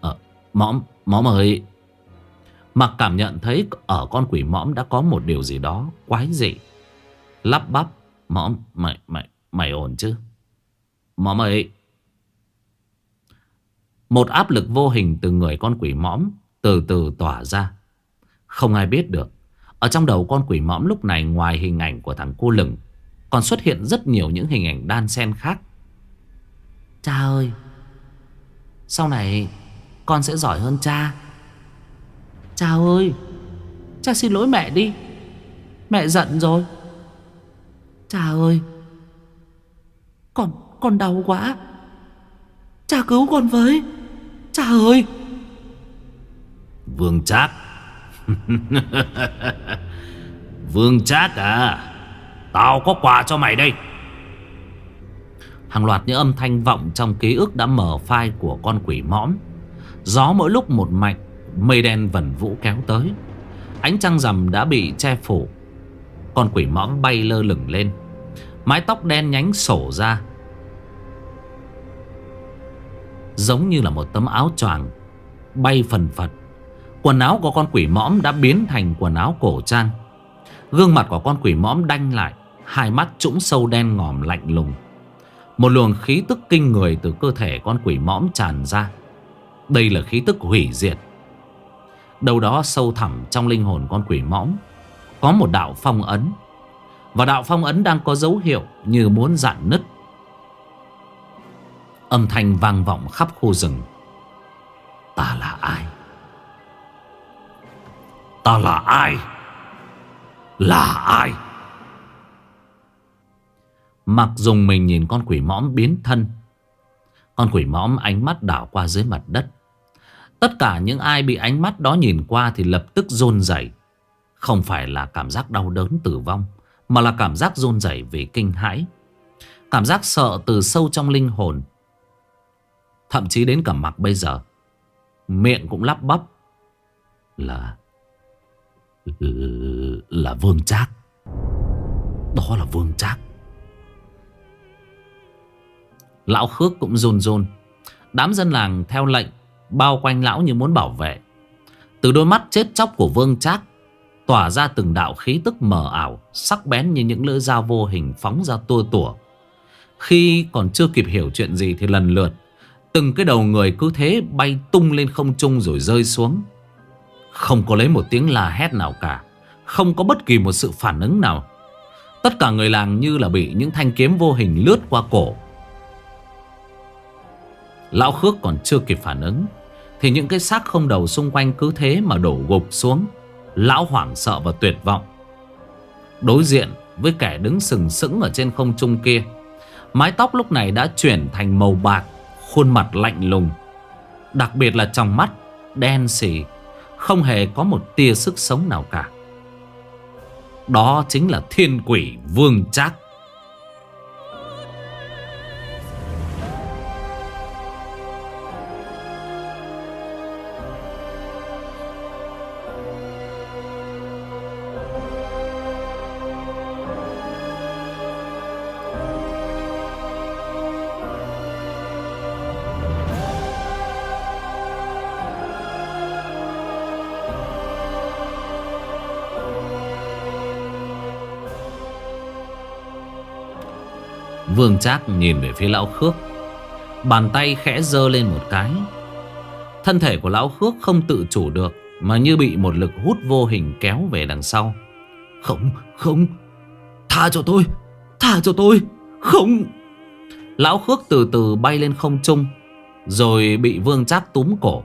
Ờ, mõm, mõm ơi. Mặc cảm nhận thấy ở con quỷ mõm đã có một điều gì đó quái dị. Lắp bắp Mõm, mày, mày, mày ổn chứ? Mõm ơi. Một áp lực vô hình từ người con quỷ mõm Từ từ tỏa ra. Không ai biết được. Ở trong đầu con quỷ mõm lúc này ngoài hình ảnh của thằng cô lửng còn xuất hiện rất nhiều những hình ảnh đan xen khác. Cha ơi Sau này Con sẽ giỏi hơn cha. Cha ơi Cha xin lỗi mẹ đi. Mẹ giận rồi. Cha ơi Con, con đau quá. Cha cứu con với. Cha ơi. Vương Trác. Vương Trác à? Tao có quà cho mày đây. Hàng loạt những âm thanh vọng trong ký ức đã mở phai của con quỷ mõm. Gió mỗi lúc một mạnh, Mây đen vẩn vũ kéo tới. Ánh trăng rằm đã bị che phủ. Con quỷ mõm bay lơ lửng lên. Mái tóc đen nhánh sổ ra. Giống như là một tấm áo choàng, Bay phần phật. Quần áo của con quỷ mõm đã biến thành quần áo cổ trang. Gương mặt của con quỷ mõm đanh lại. Hai mắt trũng sâu đen ngòm lạnh lùng Một luồng khí tức kinh người từ cơ thể con quỷ mõm tràn ra Đây là khí tức hủy diệt Đâu đó sâu thẳm trong linh hồn con quỷ mõm, Có một đạo phong ấn Và đạo phong ấn đang có dấu hiệu như muốn dạn nứt Âm thanh vang vọng khắp khu rừng Ta là ai? Ta là ai? Là ai? Mặc dùng mình nhìn con quỷ mõm biến thân, Con quỷ mõm ánh mắt đảo qua dưới mặt đất. Tất cả những ai bị ánh mắt đó nhìn qua thì lập tức rôn rẩy. Không phải là cảm giác đau đớn tử vong, Mà là cảm giác rôn rẩy vì kinh hãi. Cảm giác sợ từ sâu trong linh hồn. Thậm chí đến cả mặt bây giờ, Miệng cũng lắp bắp Là Là Vương Trác. Đó là Vương Trác. Lão Khước cũng run run. Đám dân làng theo lệnh, Bao quanh lão như muốn bảo vệ. Từ đôi mắt chết chóc của Vương Trác, Tỏa ra từng đạo khí tức mờ ảo, Sắc bén như những lưỡi dao vô hình phóng ra tua tủa. Khi còn chưa kịp hiểu chuyện gì Thì lần lượt, Từng cái đầu người cứ thế bay tung lên không trung rồi rơi xuống. Không có lấy một tiếng la hét nào cả, Không có bất kỳ một sự phản ứng nào. Tất cả người làng như là bị những thanh kiếm vô hình lướt qua cổ Lão Khước còn chưa kịp phản ứng, Thì những cái xác không đầu xung quanh cứ thế mà đổ gục xuống. Lão hoảng sợ và tuyệt vọng. Đối diện với kẻ đứng sừng sững ở trên không trung kia, Mái tóc lúc này đã chuyển thành màu bạc, Khuôn mặt lạnh lùng. Đặc biệt là trong mắt, Đen xỉ Không hề có một tia sức sống nào cả. Đó chính là thiên quỷ vương trác. Vương Trác nhìn về phía lão khước. Bàn tay khẽ dơ lên một cái. Thân thể của lão khước không tự chủ được Mà như bị một lực hút vô hình kéo về đằng sau. Không, không. Tha cho tôi, tha cho tôi. Không. Lão khước từ từ bay lên không trung Rồi bị vương trác túm cổ.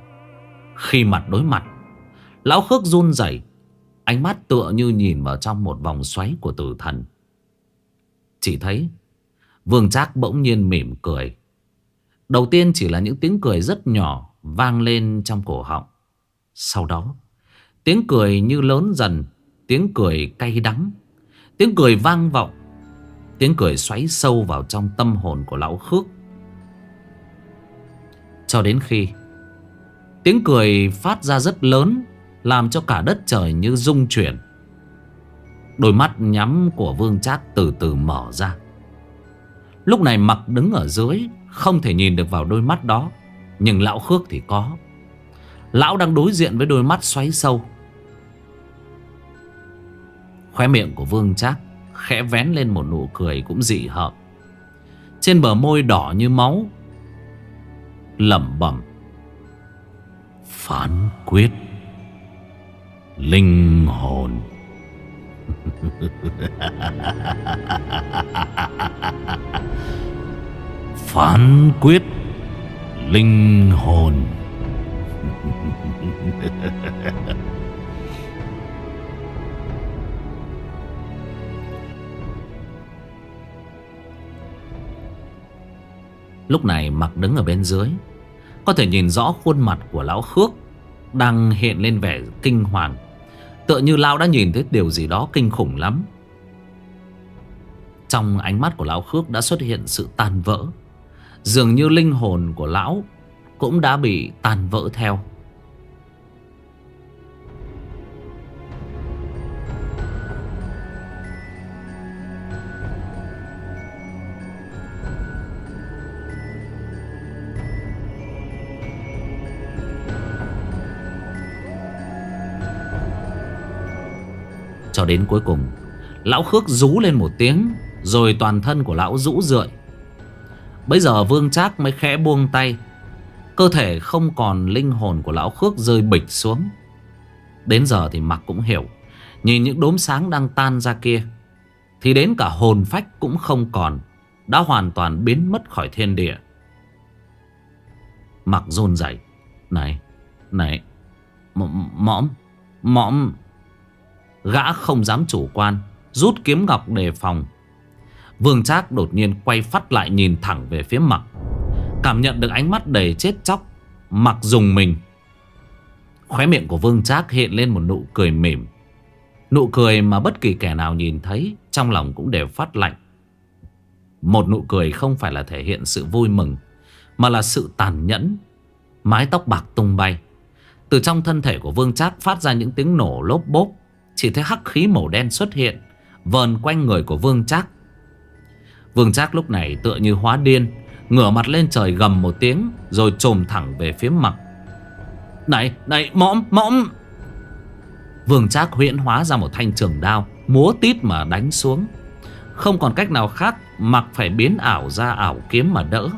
Khi mặt đối mặt Lão khước run rẩy Ánh mắt tựa như nhìn vào trong một vòng xoáy của tử thần. Chỉ thấy Vương Trác bỗng nhiên mỉm cười. Đầu tiên chỉ là những tiếng cười rất nhỏ vang lên trong cổ họng. Sau đó, tiếng cười như lớn dần, tiếng cười cay đắng, tiếng cười vang vọng, tiếng cười xoáy sâu vào trong tâm hồn của lão khước. Cho đến khi tiếng cười phát ra rất lớn, làm cho cả đất trời như rung chuyển. Đôi mắt nhắm của Vương Trác từ từ mở ra. Lúc này mặc đứng ở dưới, Không thể nhìn được vào đôi mắt đó. Nhưng lão Khước thì có. Lão đang đối diện với đôi mắt xoáy sâu. Khóe miệng của Vương Trác Khẽ vén lên một nụ cười cũng dị hợm. Trên bờ môi đỏ như máu, lẩm bẩm. Phán quyết, Linh hồn. Phán quyết Linh hồn. Lúc này mặc đứng ở bên dưới, Có thể nhìn rõ khuôn mặt của lão khước Đang hiện lên vẻ kinh hoàng. Tựa như lão đã nhìn thấy điều gì đó kinh khủng lắm. Trong ánh mắt của lão khước đã xuất hiện sự tan vỡ. Dường như linh hồn của lão Cũng đã bị tan vỡ theo. Cho đến cuối cùng. Lão Khước rú lên một tiếng, Rồi toàn thân của lão rũ rượi. Bây giờ Vương Trác mới khẽ buông tay. Cơ thể không còn linh hồn của lão Khước rơi bịch xuống. Đến giờ thì mặc cũng hiểu. Nhìn những đốm sáng đang tan ra kia, Thì đến cả hồn phách cũng không còn, Đã hoàn toàn biến mất khỏi thiên địa. Mặc rôn dậy Này Này Mõm Mõm. Gã không dám chủ quan, Rút kiếm ngọc đề phòng. Vương Trác đột nhiên quay phát lại nhìn thẳng về phía mặt Cảm nhận được ánh mắt đầy chết chóc. Mặc dùng mình. Khóe miệng của Vương Trác hiện lên một nụ cười mỉm. Nụ cười mà bất kỳ kẻ nào nhìn thấy Trong lòng cũng đều phát lạnh. Một nụ cười không phải là thể hiện sự vui mừng, Mà là sự tàn nhẫn. Mái tóc bạc tung bay. Từ trong thân thể của Vương Trác phát ra những tiếng nổ lốp bốp chỉ thấy hắc khí màu đen xuất hiện Vờn quanh người của Vương Trác. Vương Trác lúc này tựa như hóa điên Ngửa mặt lên trời gầm một tiếng Rồi trồm thẳng về phía mặt. Này, này, mõm, mõm! Vương Trác huyễn hóa ra một thanh trường đao Múa tít mà đánh xuống. Không còn cách nào khác Mặc phải biến ảo ra ảo kiếm mà đỡ.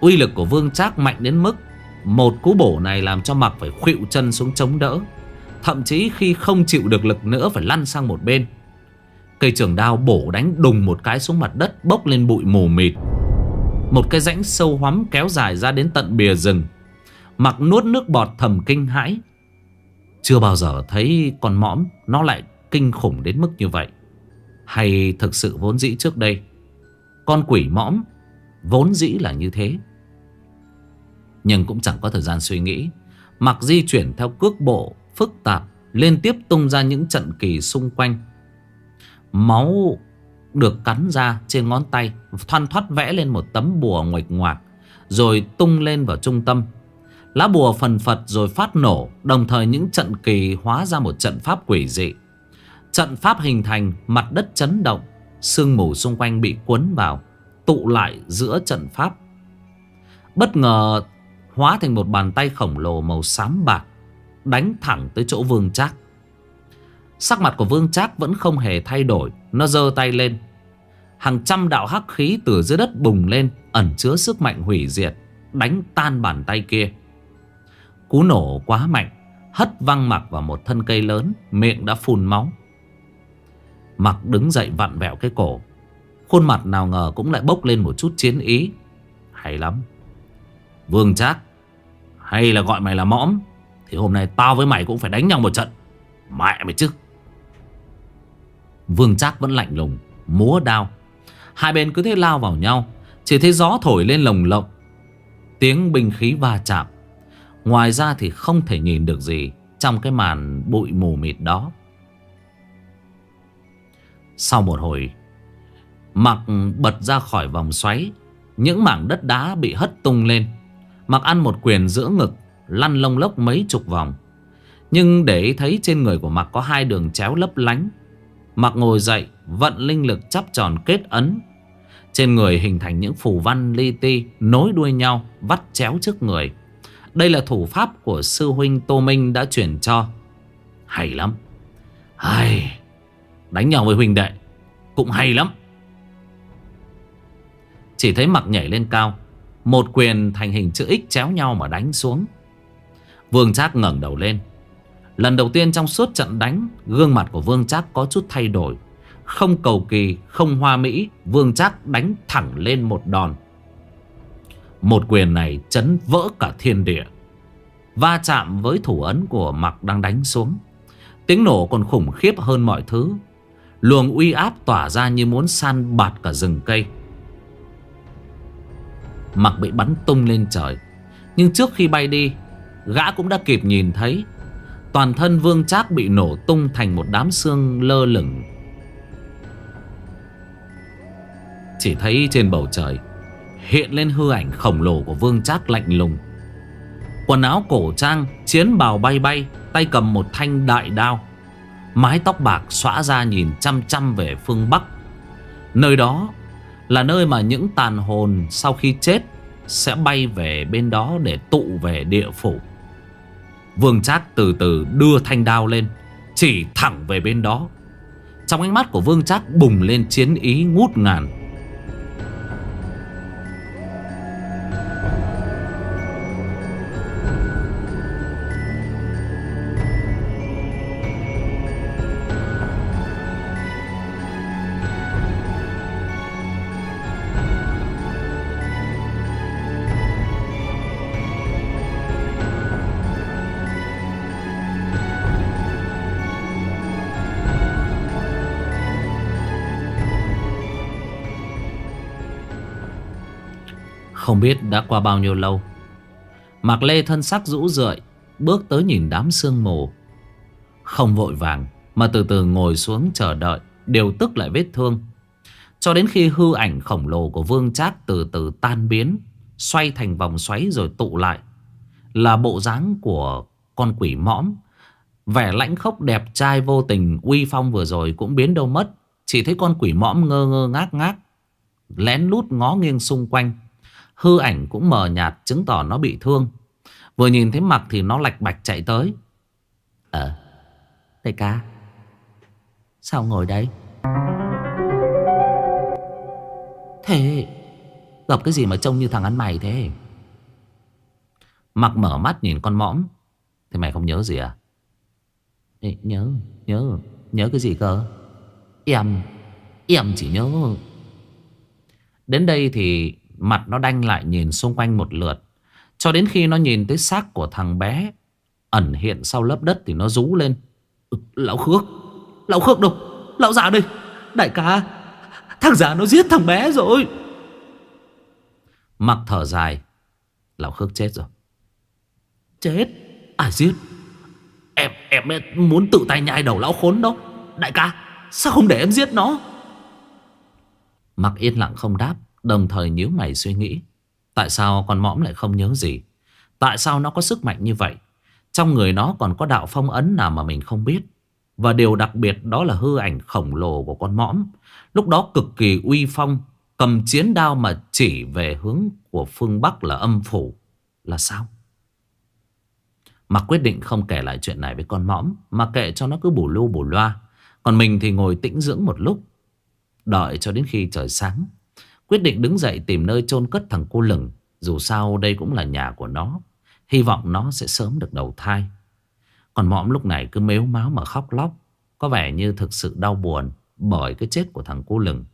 Uy lực của Vương Trác mạnh đến mức Một cú bổ này làm cho Mặc phải khuỵu chân xuống chống đỡ. Thậm chí khi không chịu được lực nữa phải lăn sang một bên. Cây trường đao bổ đánh đùng một cái xuống mặt đất, Bốc lên bụi mù mịt. Một cái rãnh sâu hoắm kéo dài ra đến tận bìa rừng. Mặc nuốt nước bọt thầm kinh hãi. Chưa bao giờ thấy con mõm Nó lại kinh khủng đến mức như vậy. Hay thực sự vốn dĩ trước đây? Con quỷ mõm Vốn dĩ là như thế. Nhưng cũng chẳng có thời gian suy nghĩ. Mặc di chuyển theo cước bộ phức tạp liên tiếp tung ra những trận kỳ xung quanh. Máu được cắn ra trên ngón tay, thoăn thoát vẽ lên một tấm bùa nguệch ngoạc, rồi tung lên vào trung tâm. Lá bùa phần phật rồi phát nổ, đồng thời những trận kỳ hóa ra một trận pháp quỷ dị. Trận pháp hình thành, mặt đất chấn động, sương mù xung quanh bị cuốn vào, tụ lại giữa trận pháp. Bất ngờ hóa thành một bàn tay khổng lồ màu xám bạc Đánh thẳng tới chỗ Vương Trác. Sắc mặt của Vương Trác vẫn không hề thay đổi, Nó giơ tay lên. Hàng trăm đạo hắc khí từ dưới đất bùng lên, Ẩn chứa sức mạnh hủy diệt, Đánh tan bàn tay kia. Cú nổ quá mạnh, Hất văng Mặc vào một thân cây lớn, Miệng đã phun máu. Mặc đứng dậy vặn vẹo cái cổ, Khuôn mặt nào ngờ cũng lại bốc lên một chút chiến ý. Hay lắm. Vương Trác, Hay là gọi mày là mõm? Thì hôm nay tao với mày cũng phải đánh nhau một trận. Mẹ mày chứ. Vương Trác vẫn lạnh lùng, Múa đao. Hai bên cứ thế lao vào nhau, Chỉ thấy gió thổi lên lồng lộng. Tiếng binh khí va chạm. Ngoài ra thì không thể nhìn được gì Trong cái màn bụi mù mịt đó. Sau một hồi, Mặc bật ra khỏi vòng xoáy, Những mảng đất đá bị hất tung lên. Mặc ăn một quyền giữa ngực Lăn lông lốc mấy chục vòng. Nhưng để thấy trên người của Mặc có hai đường chéo lấp lánh. Mặc ngồi dậy, Vận linh lực chắp tròn kết ấn. Trên người hình thành những phù văn li ti, Nối đuôi nhau, Vắt chéo trước người. Đây là thủ pháp của sư huynh Tô Minh đã truyền cho. Hay lắm. Hay Đánh nhau với huynh đệ, Cũng hay lắm. Chỉ thấy mặc nhảy lên cao, Một quyền thành hình chữ X chéo nhau mà đánh xuống. Vương Trác ngẩng đầu lên. Lần đầu tiên trong suốt trận đánh Gương mặt của Vương Trác có chút thay đổi. Không cầu kỳ, không hoa mỹ Vương Trác đánh thẳng lên một đòn. Một quyền này chấn vỡ cả thiên địa. Va chạm với thủ ấn của mặc đang đánh xuống. Tiếng nổ còn khủng khiếp hơn mọi thứ. Luồng uy áp tỏa ra như muốn san bạt cả rừng cây. Mặc bị bắn tung lên trời. Nhưng trước khi bay đi Gã cũng đã kịp nhìn thấy. Toàn thân vương trác bị nổ tung thành một đám xương lơ lửng. Chỉ thấy trên bầu trời, Hiện lên hư ảnh khổng lồ của vương trác lạnh lùng. Quần áo cổ trang, Chiến bào bay bay, Tay cầm một thanh đại đao. Mái tóc bạc xõa ra nhìn chăm chăm về phương Bắc. Nơi đó là nơi mà những tàn hồn sau khi chết Sẽ bay về bên đó để tụ về địa phủ. Vương Trác từ từ đưa thanh đao lên, Chỉ thẳng về bên đó. Trong ánh mắt của Vương Trác bùng lên chiến ý ngút ngàn. Không biết đã qua bao nhiêu lâu. Mạc Lê thân sắc rũ rượi, Bước tới nhìn đám sương mù. Không vội vàng, Mà từ từ ngồi xuống chờ đợi, Điều tức lại vết thương. Cho đến khi hư ảnh khổng lồ của Vương Trác Từ từ tan biến, Xoay thành vòng xoáy rồi tụ lại, Là bộ dáng của con quỷ mõm. Vẻ lãnh khốc đẹp trai vô tình Uy phong vừa rồi cũng biến đâu mất, Chỉ thấy con quỷ mõm ngơ ngơ ngác ngác, Lén lút ngó nghiêng xung quanh. Hư ảnh cũng mờ nhạt chứng tỏ nó bị thương. Vừa nhìn thấy mặt thì nó lạch bạch chạy tới. Ờ Đại ca Sao ngồi đây? Thế Gặp cái gì mà trông như thằng ăn mày thế? Mặc mở mắt nhìn con mõm. Thế mày không nhớ gì à? Ê, Nhớ Nhớ Nhớ cái gì cơ? Em Em chỉ nhớ. Đến đây thì Mặt nó đanh lại nhìn xung quanh một lượt. Cho đến khi nó nhìn tới xác của thằng bé Ẩn hiện sau lớp đất thì nó rú lên. Ừ, lão Khước Lão Khước đâu? Lão già đây, Đại ca, Thằng già nó giết thằng bé rồi. Mặc thở dài, Lão Khước chết rồi. Chết? Ai giết. Em em muốn tự tay nhai đầu lão khốn đó. Đại ca, Sao không để em giết nó? Mặc yên lặng không đáp. Đồng thời nhíu mày suy nghĩ. Tại sao con mõm lại không nhớ gì? Tại sao nó có sức mạnh như vậy? Trong người nó còn có đạo phong ấn nào mà mình không biết? Và điều đặc biệt đó là hư ảnh khổng lồ của con mõm. Lúc đó cực kỳ uy phong, Cầm chiến đao mà chỉ về hướng của phương Bắc là âm phủ. Là sao? Mà quyết định không kể lại chuyện này với con mõm, Mà kệ cho nó cứ bù lưu bù loa. Còn mình thì ngồi tĩnh dưỡng một lúc, Đợi cho đến khi trời sáng. Quyết định đứng dậy tìm nơi chôn cất thằng cô lửng. Dù sao đây cũng là nhà của nó. Hy vọng nó sẽ sớm được đầu thai. Còn mõm lúc này cứ mếu máu mà khóc lóc. Có vẻ như thực sự đau buồn Bởi cái chết của thằng cô lửng.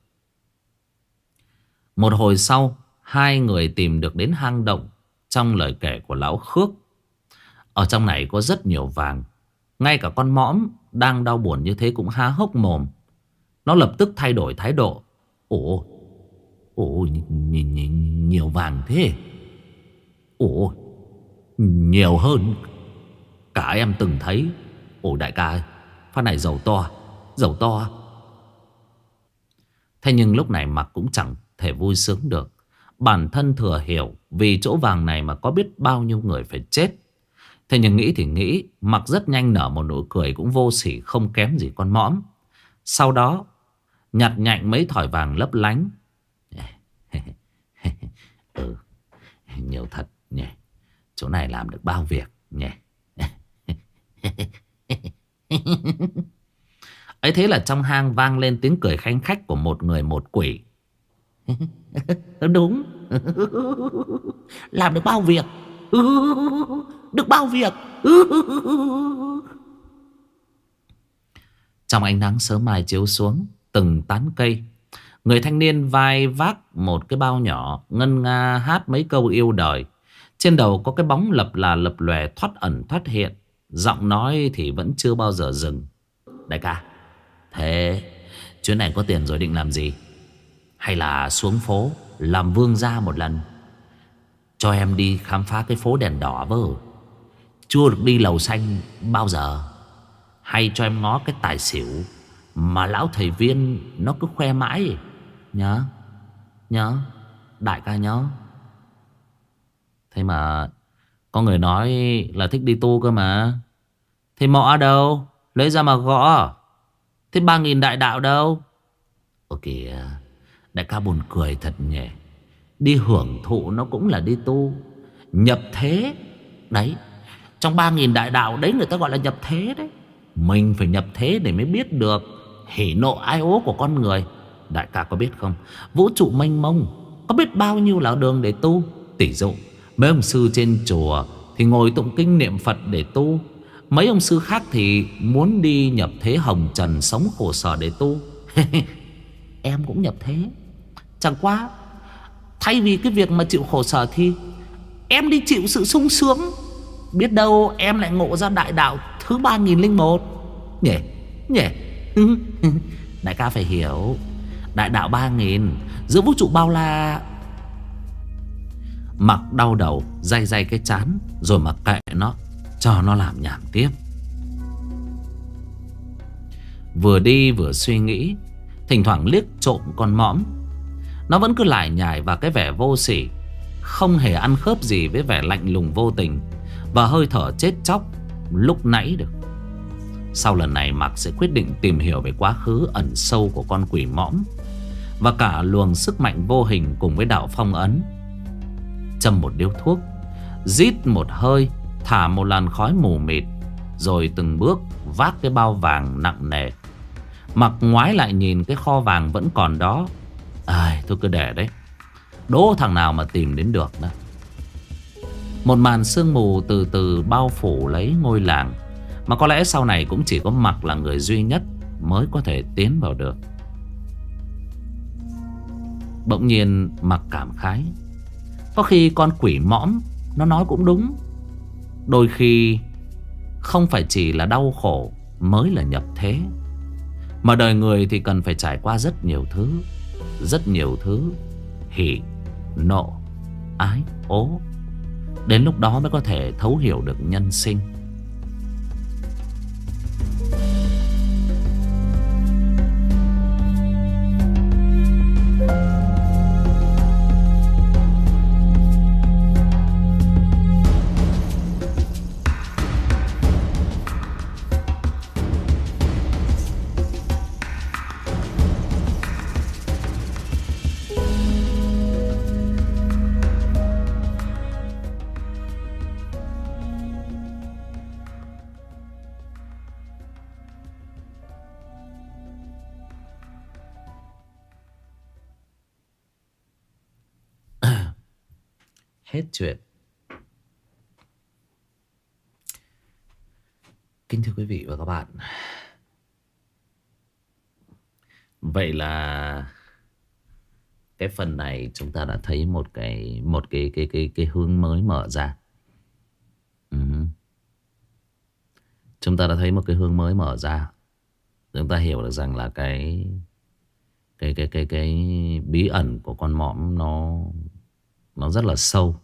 Một hồi sau, Hai người tìm được đến hang động Trong lời kể của lão Khước. Ở trong này có rất nhiều vàng. Ngay cả con mõm Đang đau buồn như thế cũng há hốc mồm. Nó lập tức thay đổi thái độ. Ủa Ồ, nhiều vàng thế. Ồ, nhiều hơn cả em từng thấy. Ồ đại ca, phát này giàu to, giàu to. Thế nhưng lúc này mặc cũng chẳng thể vui sướng được. Bản thân thừa hiểu vì chỗ vàng này mà có biết bao nhiêu người phải chết. Thế nhưng nghĩ thì nghĩ, mặc rất nhanh nở một nụ cười cũng vô sỉ không kém gì con mõm. Sau đó, nhặt nhạnh mấy thỏi vàng lấp lánh Nhiều thật nhỉ. Chỗ này làm được bao việc nhỉ. Ấy thế là trong hang vang lên tiếng cười khanh khách của một người một quỷ. Đúng. Làm được bao việc. Được bao việc. Trong ánh nắng sớm mai chiếu xuống Từng tán cây Người thanh niên vai vác một cái bao nhỏ, Ngân nga hát mấy câu yêu đời. Trên đầu có cái bóng lập là lập lòe, thoát ẩn, thoát hiện. Giọng nói thì vẫn chưa bao giờ dừng. Đại ca, Thế chuyến này có tiền rồi định làm gì? Hay là xuống phố, Làm vương gia một lần? Cho em đi khám phá cái phố đèn đỏ vơ Chưa được đi lầu xanh bao giờ. Hay cho em ngó cái tài xỉu Mà lão thầy viên Nó cứ khoe mãi. Nhớ. Nhớ. Đại ca nhớ. Thế mà Có người nói là thích đi tu cơ mà. Thế mọ đâu? Lấy ra mà gõ. Thế ba nghìn đại đạo đâu? Ồ kìa, Đại ca buồn cười thật nhỉ. Đi hưởng thụ nó cũng là đi tu. Nhập thế. Đấy, Trong ba nghìn đại đạo đấy người ta gọi là nhập thế đấy. Mình phải nhập thế để mới biết được Hỉ nộ ai ố của con người. Đại ca có biết không? Vũ trụ mênh mông, Có biết bao nhiêu là đường để tu? Tỷ dụ, Mấy ông sư trên chùa Thì ngồi tụng kinh niệm Phật để tu. Mấy ông sư khác thì muốn đi nhập thế hồng trần sống khổ sở để tu. Em cũng nhập thế. Chẳng quá Thay vì cái việc mà chịu khổ sở thì Em đi chịu sự sung sướng. Biết đâu em lại ngộ ra đại đạo thứ 3001 Nhỉ Nhỉ. Đại ca phải hiểu. Đại đạo 3000 Giữa vũ trụ bao la. Mặc đau đầu, Day day cái chán, Rồi mặc kệ nó, Cho nó làm nhảm tiếp. Vừa đi vừa suy nghĩ, Thỉnh thoảng liếc trộm con mõm. Nó vẫn cứ lải nhải và cái vẻ vô sỉ, Không hề ăn khớp gì với vẻ lạnh lùng vô tình Và hơi thở chết chóc lúc nãy được. Sau lần này Mạc sẽ quyết định tìm hiểu về quá khứ ẩn sâu của con quỷ mõm. Và cả luồng sức mạnh vô hình cùng với đạo phong ấn. Châm một điếu thuốc, Rít một hơi, Thả một làn khói mù mịt, Rồi từng bước vác cái bao vàng nặng nề. Mặc ngoái lại nhìn cái kho vàng vẫn còn đó. Ai, thôi cứ để đấy. Đố thằng nào mà tìm đến được đó Một màn sương mù từ từ bao phủ lấy ngôi làng, Mà có lẽ sau này cũng chỉ có mặc là người duy nhất Mới có thể tiến vào được. Bỗng nhiên mặc cảm khái. Có khi con quỷ mõm Nó nói cũng đúng. Đôi khi Không phải chỉ là đau khổ Mới là nhập thế. Mà đời người thì cần phải trải qua rất nhiều thứ Rất nhiều thứ Hỉ, nộ, ái, ố. Đến lúc đó mới có thể thấu hiểu được nhân sinh. Hết chuyện. Kính thưa quý vị và các bạn. Vậy là Cái phần này chúng ta đã thấy một cái Một cái cái cái cái hướng mới mở ra. Ừ. Chúng ta đã thấy một cái hướng mới mở ra. Chúng ta hiểu được rằng là cái cái cái cái cái bí ẩn của con mõm nó nó rất là sâu.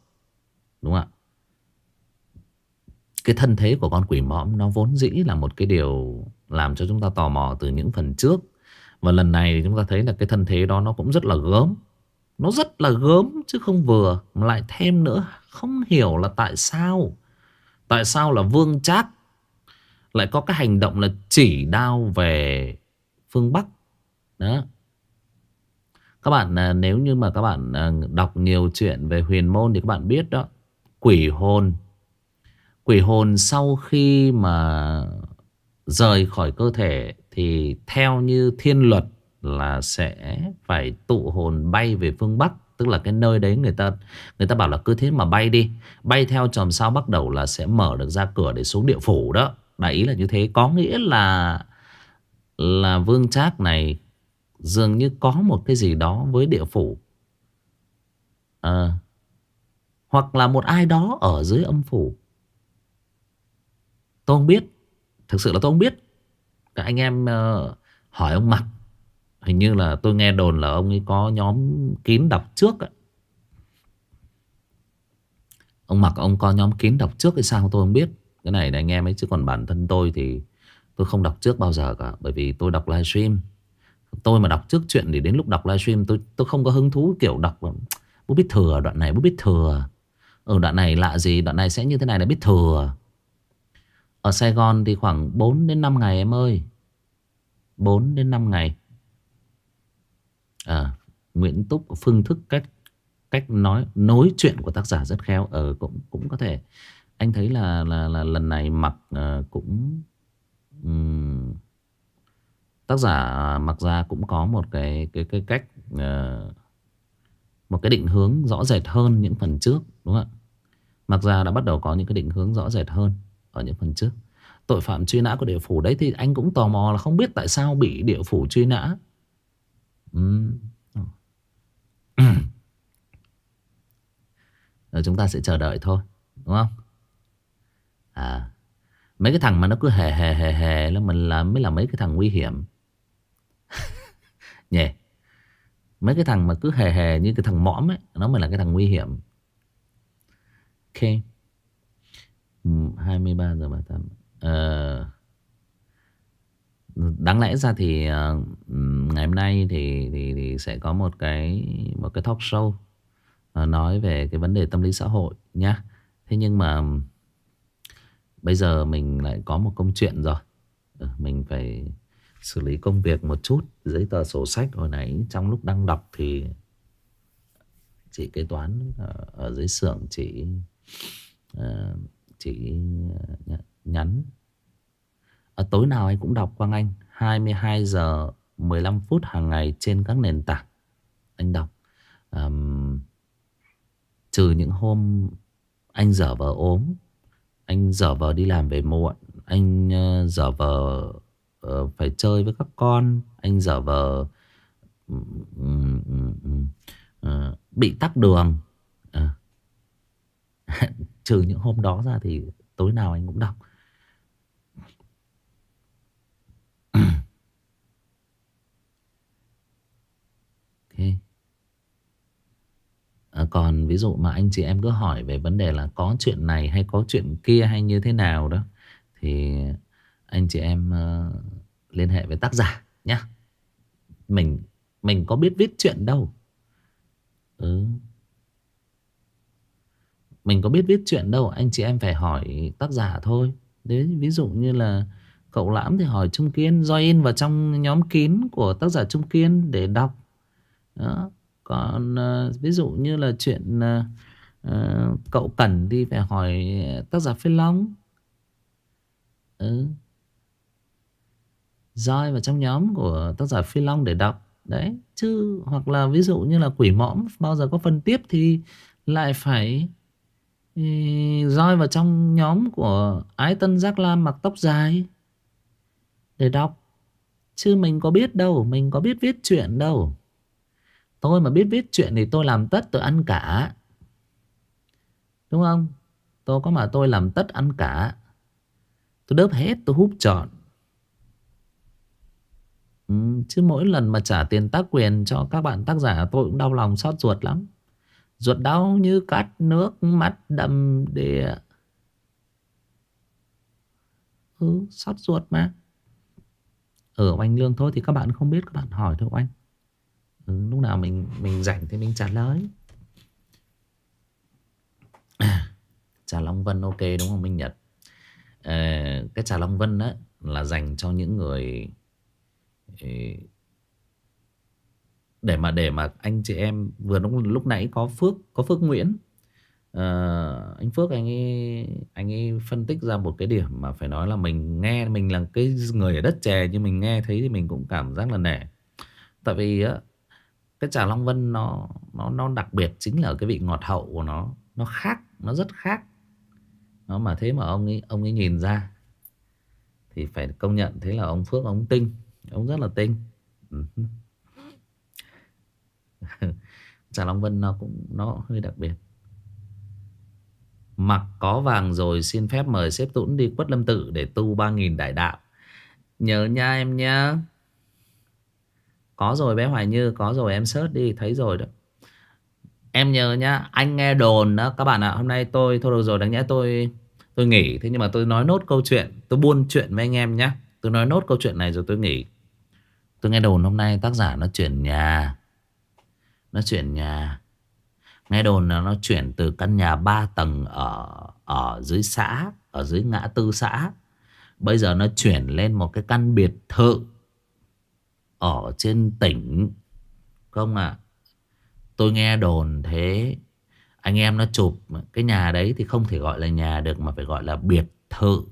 Đúng không ạ? Cái thân thế của con quỷ mõm Nó vốn dĩ là một cái điều Làm cho chúng ta tò mò từ những phần trước. Và lần này thì chúng ta thấy là cái thân thế đó Nó cũng rất là gớm. Nó rất là gớm chứ không vừa, Mà lại thêm nữa, Không hiểu là tại sao. Tại sao là Vương Trác Lại có cái hành động là chỉ đao về phương Bắc? Đó. Các bạn à, nếu như mà các bạn à, đọc nhiều chuyện về huyền môn thì các bạn biết đó. Quỷ hồn. Quỷ hồn sau khi mà rời khỏi cơ thể thì theo như thiên luật là sẽ phải tụ hồn bay về phương Bắc. Tức là cái nơi đấy người ta người ta bảo là cứ thế mà bay đi. Bay theo chòm sao bắt đầu là sẽ mở được ra cửa để xuống địa phủ đó. Đại ý là như thế. Có nghĩa là là Vương Trác này dường như có một cái gì đó với địa phủ. À, hoặc là một ai đó ở dưới âm phủ. Tôi không biết. Thực sự là tôi không biết. Các anh em uh, hỏi ông Mặc. Hình như là tôi nghe đồn là ông ấy có nhóm kín đọc trước. Ấy. Ông Mặc ông có nhóm kín đọc trước hay sao tôi không biết. Cái này là anh em ấy chứ còn bản thân tôi thì tôi không đọc trước bao giờ cả. Bởi vì tôi đọc livestream. Tôi mà đọc trước chuyện thì đến lúc đọc livestream tôi tôi không có hứng thú kiểu đọc bố biết thừa đoạn này bố biết thừa. Ở đoạn này lạ gì? Đoạn này sẽ như thế này là biết thừa. Ở Sài Gòn thì khoảng 4 đến 5 ngày em ơi. 4 đến 5 ngày. À, Nguyễn Túc phương thức cách cách nói nối chuyện của tác giả rất khéo. Ở ừ, cũng cũng có thể. Anh thấy là là là lần này mặc uh, cũng um, tác giả mặc ra cũng có một cái cái cái cách uh, một cái định hướng rõ rệt hơn những phần trước đúng không ạ? Mặc ra đã bắt đầu có những cái định hướng rõ rệt hơn ở những phần trước. Tội phạm truy nã của địa phủ đấy thì anh cũng tò mò là không biết tại sao bị địa phủ truy nã. Uhm. Rồi ờ, chúng ta sẽ chờ đợi thôi, đúng không? À mấy cái thằng mà nó cứ hề hề hề hề là mình là mới là mấy cái thằng nguy hiểm. Nhỉ. Mấy cái thằng mà cứ hề hề như cái thằng mõm ấy, nó mới là cái thằng nguy hiểm ok ừ, 23 giờ 38 uh, ờ, đáng lẽ ra thì uh, ngày hôm nay thì, thì thì sẽ có một cái một cái talk show uh, nói về cái vấn đề tâm lý xã hội nhá. Thế nhưng mà bây giờ mình lại có một công chuyện rồi. Uh, mình phải xử lý công việc một chút, giấy tờ sổ sách hồi nãy trong lúc đang đọc thì chị kế toán ở, ở dưới xưởng chị chỉ chị ờ, nhắn. À, Tối nào anh cũng đọc Quang Anh 22 giờ 15 phút hàng ngày trên các nền tảng. Anh đọc. À, Trừ những hôm anh dở vờ ốm Anh dở vờ đi làm về muộn Anh uh, dở vờ uh, phải chơi với các con Anh dở vờ uh, uh, bị tắc đường. Uh. Trừ những hôm đó ra thì tối nào anh cũng đọc. Okay. à, Còn ví dụ mà anh chị em cứ hỏi về vấn đề là có chuyện này hay có chuyện kia hay như thế nào đó Thì anh chị em uh, liên hệ với tác giả nhé Mình mình có biết viết chuyện đâu. Ừ. Mình có biết viết chuyện đâu Anh chị em phải hỏi tác giả thôi. Đấy ví dụ như là Cậu Lãm thì hỏi Trung Kiên Join vào trong nhóm kín của tác giả Trung Kiên Để đọc. Đó. Còn uh, ví dụ như là chuyện uh, Cậu Cẩn thì phải hỏi tác giả Phi Long. Ừ. Join vào trong nhóm của tác giả Phi Long để đọc. Đấy Chứ hoặc là ví dụ như là Quỷ Mõm Bao giờ có phần tiếp thì lại phải Ừ, roi vào trong nhóm của Ái Tân Giác Lam mặc tóc dài để đọc. Chứ mình có biết đâu, mình có biết viết chuyện đâu. Tôi mà biết viết chuyện thì tôi làm tất tôi ăn cả. Đúng không? Tôi có mà tôi làm tất ăn cả. Tôi đớp hết, tôi hút trọn. Ừ, chứ mỗi lần mà trả tiền tác quyền cho các bạn tác giả tôi cũng đau lòng xót ruột lắm. Ruột đau như cắt nước mắt đầm đìa. Ừ, sót ruột mà. Ở anh Lương thôi thì các bạn không biết các bạn hỏi thôi anh. Ừ, lúc nào mình mình rảnh thì mình trả lời. Trà Long Vân ok đúng không Minh Nhật? À, cái trà Long Vân đó là dành cho những người ờ, để mà để mà anh chị em vừa lúc lúc nãy có Phước có Phước Nguyễn. Uh, anh Phước anh ấy anh ấy phân tích ra một cái điểm mà phải nói là mình nghe mình là cái người ở đất chè nhưng mình nghe thấy thì mình cũng cảm giác là nể. Tại vì á cái trà Long Vân nó nó nó đặc biệt chính là cái vị ngọt hậu của nó nó khác nó rất khác. Nó mà thế mà ông ấy ông ấy nhìn ra thì phải công nhận thế là ông Phước ông tinh ông rất là tinh. Ừ. trà Long Vân nó cũng nó hơi đặc biệt Mặc có vàng rồi xin phép mời xếp tũn đi quất lâm tự để tu 3.000 đại đạo. Nhớ nha em nhá Có rồi bé Hoài Như, có rồi em search đi, thấy rồi đó. Em nhớ nhá, anh nghe đồn đó các bạn ạ. hôm nay tôi, thôi được rồi, đáng nhẽ tôi tôi nghỉ. Thế nhưng mà tôi nói nốt câu chuyện, tôi buôn chuyện với anh em nhá. Tôi nói nốt câu chuyện này rồi tôi nghỉ. Tôi nghe đồn hôm nay tác giả nó chuyển nhà. Nó chuyển nhà. Nghe đồn là nó chuyển từ căn nhà 3 tầng ở ở dưới xã, ở dưới ngã tư xã. Bây giờ nó chuyển lên một cái căn biệt thự ở trên tỉnh. Không ạ? À? Tôi nghe đồn thế. Anh em nó chụp cái nhà đấy thì không thể gọi là nhà được mà phải gọi là biệt thự.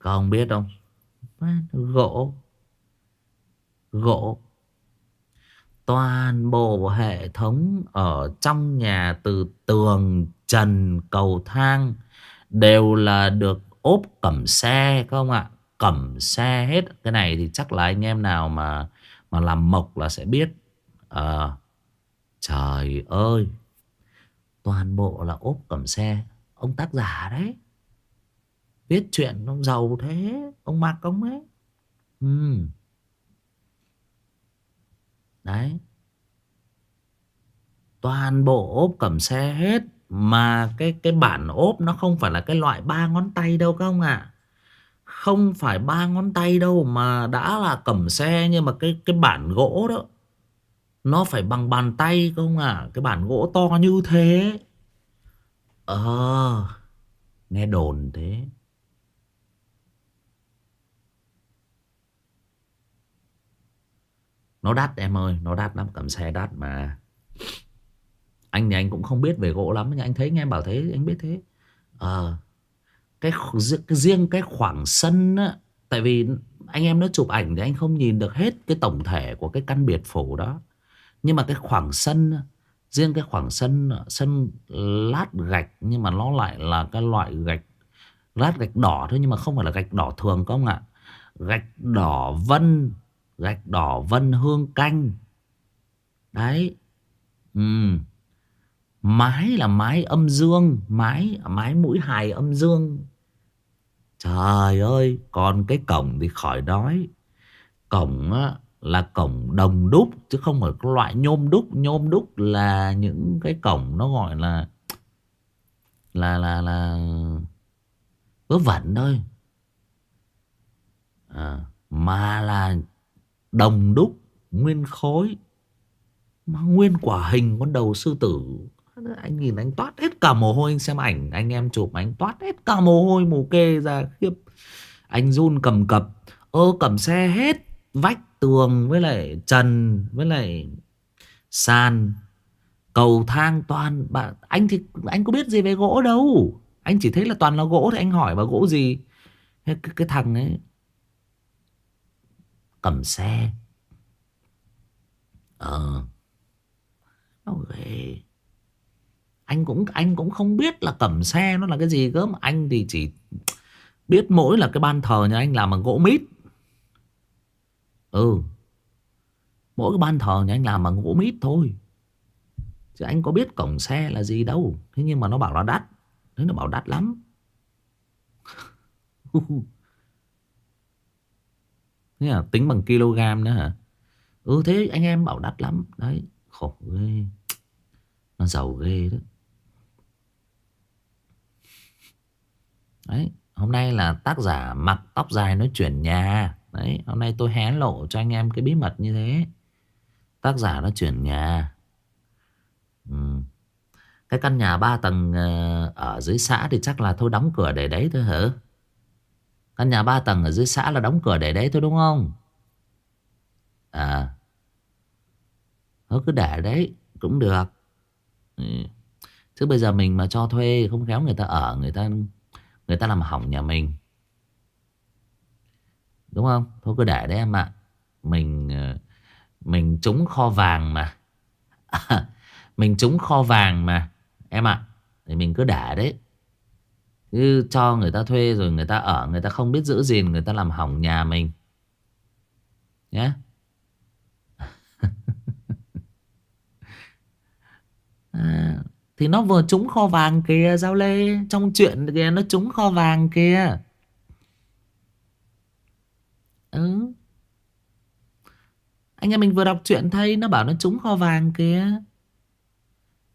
Các ông biết không? Gỗ. Gỗ toàn bộ hệ thống ở trong nhà từ tường trần cầu thang đều là được ốp cẩm xe không ạ? Cẩm xe hết. Cái này thì chắc là anh em nào mà mà làm mộc là sẽ biết. À, trời ơi. Toàn bộ là ốp cẩm xe. Ông tác giả đấy. Viết chuyện ông giàu thế. Ông mặc ông ấy. Ừ. Đấy. Toàn bộ ốp cầm xe hết, Mà cái cái bản ốp nó không phải là cái loại ba ngón tay đâu các ông ạ. À. Không phải ba ngón tay đâu Mà đã là cầm xe, Nhưng mà cái cái bản gỗ đó, Nó phải bằng bàn tay không à Cái bản gỗ to như thế. Ờ Nghe đồn thế. Nó đắt em ơi Nó đắt lắm cầm xe đắt mà. Anh thì anh cũng không biết về gỗ lắm Nhưng anh thấy nghe bảo thế anh biết thế. Ờ à, cái, cái riêng cái khoảng sân á Tại vì anh em nó chụp ảnh Thì anh không nhìn được hết cái tổng thể Của cái căn biệt phủ đó. Nhưng mà cái khoảng sân Riêng cái khoảng sân Sân lát gạch Nhưng mà nó lại là cái loại gạch Lát gạch đỏ thôi Nhưng mà không phải là gạch đỏ thường không ạ. Gạch đỏ vân Gạch đỏ vân hương canh. Đấy. Ừ. Mái là mái âm dương Mái mái mũi hài âm dương. Trời ơi Còn cái cổng thì khỏi nói. Cổng á, là cổng đồng đúc Chứ không phải cái loại nhôm đúc. Nhôm đúc là những cái cổng Nó gọi là Là là là Vớ vẩn thôi. À, Mà là đồng đúc nguyên khối mà nguyên quả hình con đầu sư tử. Anh nhìn anh toát hết cả mồ hôi anh xem ảnh anh em chụp anh toát hết cả mồ hôi mồ kê ra khiếp. Anh run cầm cập ơ cầm xe hết vách tường với lại trần với lại sàn cầu thang toàn bạn anh thì anh có biết gì về gỗ đâu. Anh chỉ thấy là toàn là gỗ thì anh hỏi vào gỗ gì. Cái, cái, cái thằng ấy cầm xe. Ờ. Nó ghê anh cũng anh cũng không biết là cầm xe nó là cái gì cơ mà anh thì chỉ biết mỗi là cái ban thờ nhà anh làm bằng gỗ mít. Ừ. Mỗi cái ban thờ nhà anh làm bằng gỗ mít thôi. Chứ anh có biết cổng xe là gì đâu. Thế nhưng mà nó bảo là đắt. Thế nó bảo đắt lắm. Thế à, tính bằng kg nữa hả? Ừ thế anh em bảo đắt lắm. Đấy, khổ ghê. Nó giàu ghê đó. Đấy, hôm nay là tác giả mặc tóc dài nói chuyển nhà. Đấy, hôm nay tôi hé lộ cho anh em cái bí mật như thế. Tác giả nó chuyển nhà. Ừ. Cái căn nhà 3 tầng ờ, ở dưới xã thì chắc là thôi đóng cửa để đấy thôi hả? Căn nhà ba tầng ở dưới xã là đóng cửa để đấy thôi, đúng không? À. Thôi cứ để đấy, Cũng được. Ừ. Chứ bây giờ mình mà cho thuê Không khéo người ta ở, Người ta người ta làm hỏng nhà mình. Đúng không? Thôi cứ để đấy em ạ. Mình ờ, Mình trúng kho vàng mà. Mình trúng kho vàng mà, Em ạ. Thì mình cứ để đấy. Chứ cho người ta thuê rồi người ta ở Người ta không biết giữ gìn Người ta làm hỏng nhà mình. Nhé à, Thì nó vừa trúng kho vàng kìa Giao Lê. Trong chuyện kìa nó trúng kho vàng kìa. Ừ. Anh em mình vừa đọc chuyện thấy Nó bảo nó trúng kho vàng kìa.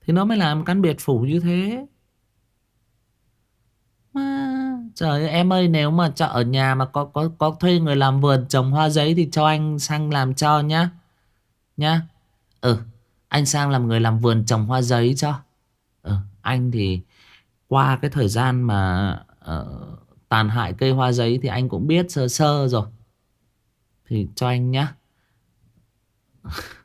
Thì nó mới làm căn biệt phủ như thế. À, Trời ơi em ơi Nếu mà cho ở nhà mà có, có, có thuê người làm vườn trồng hoa giấy Thì cho anh sang làm cho nhá. Nhá. Ừ Anh sang làm người làm vườn trồng hoa giấy cho. Ừ, Anh thì Qua cái thời gian mà uh, Tàn hại cây hoa giấy Thì anh cũng biết sơ sơ rồi. Thì cho anh nhá.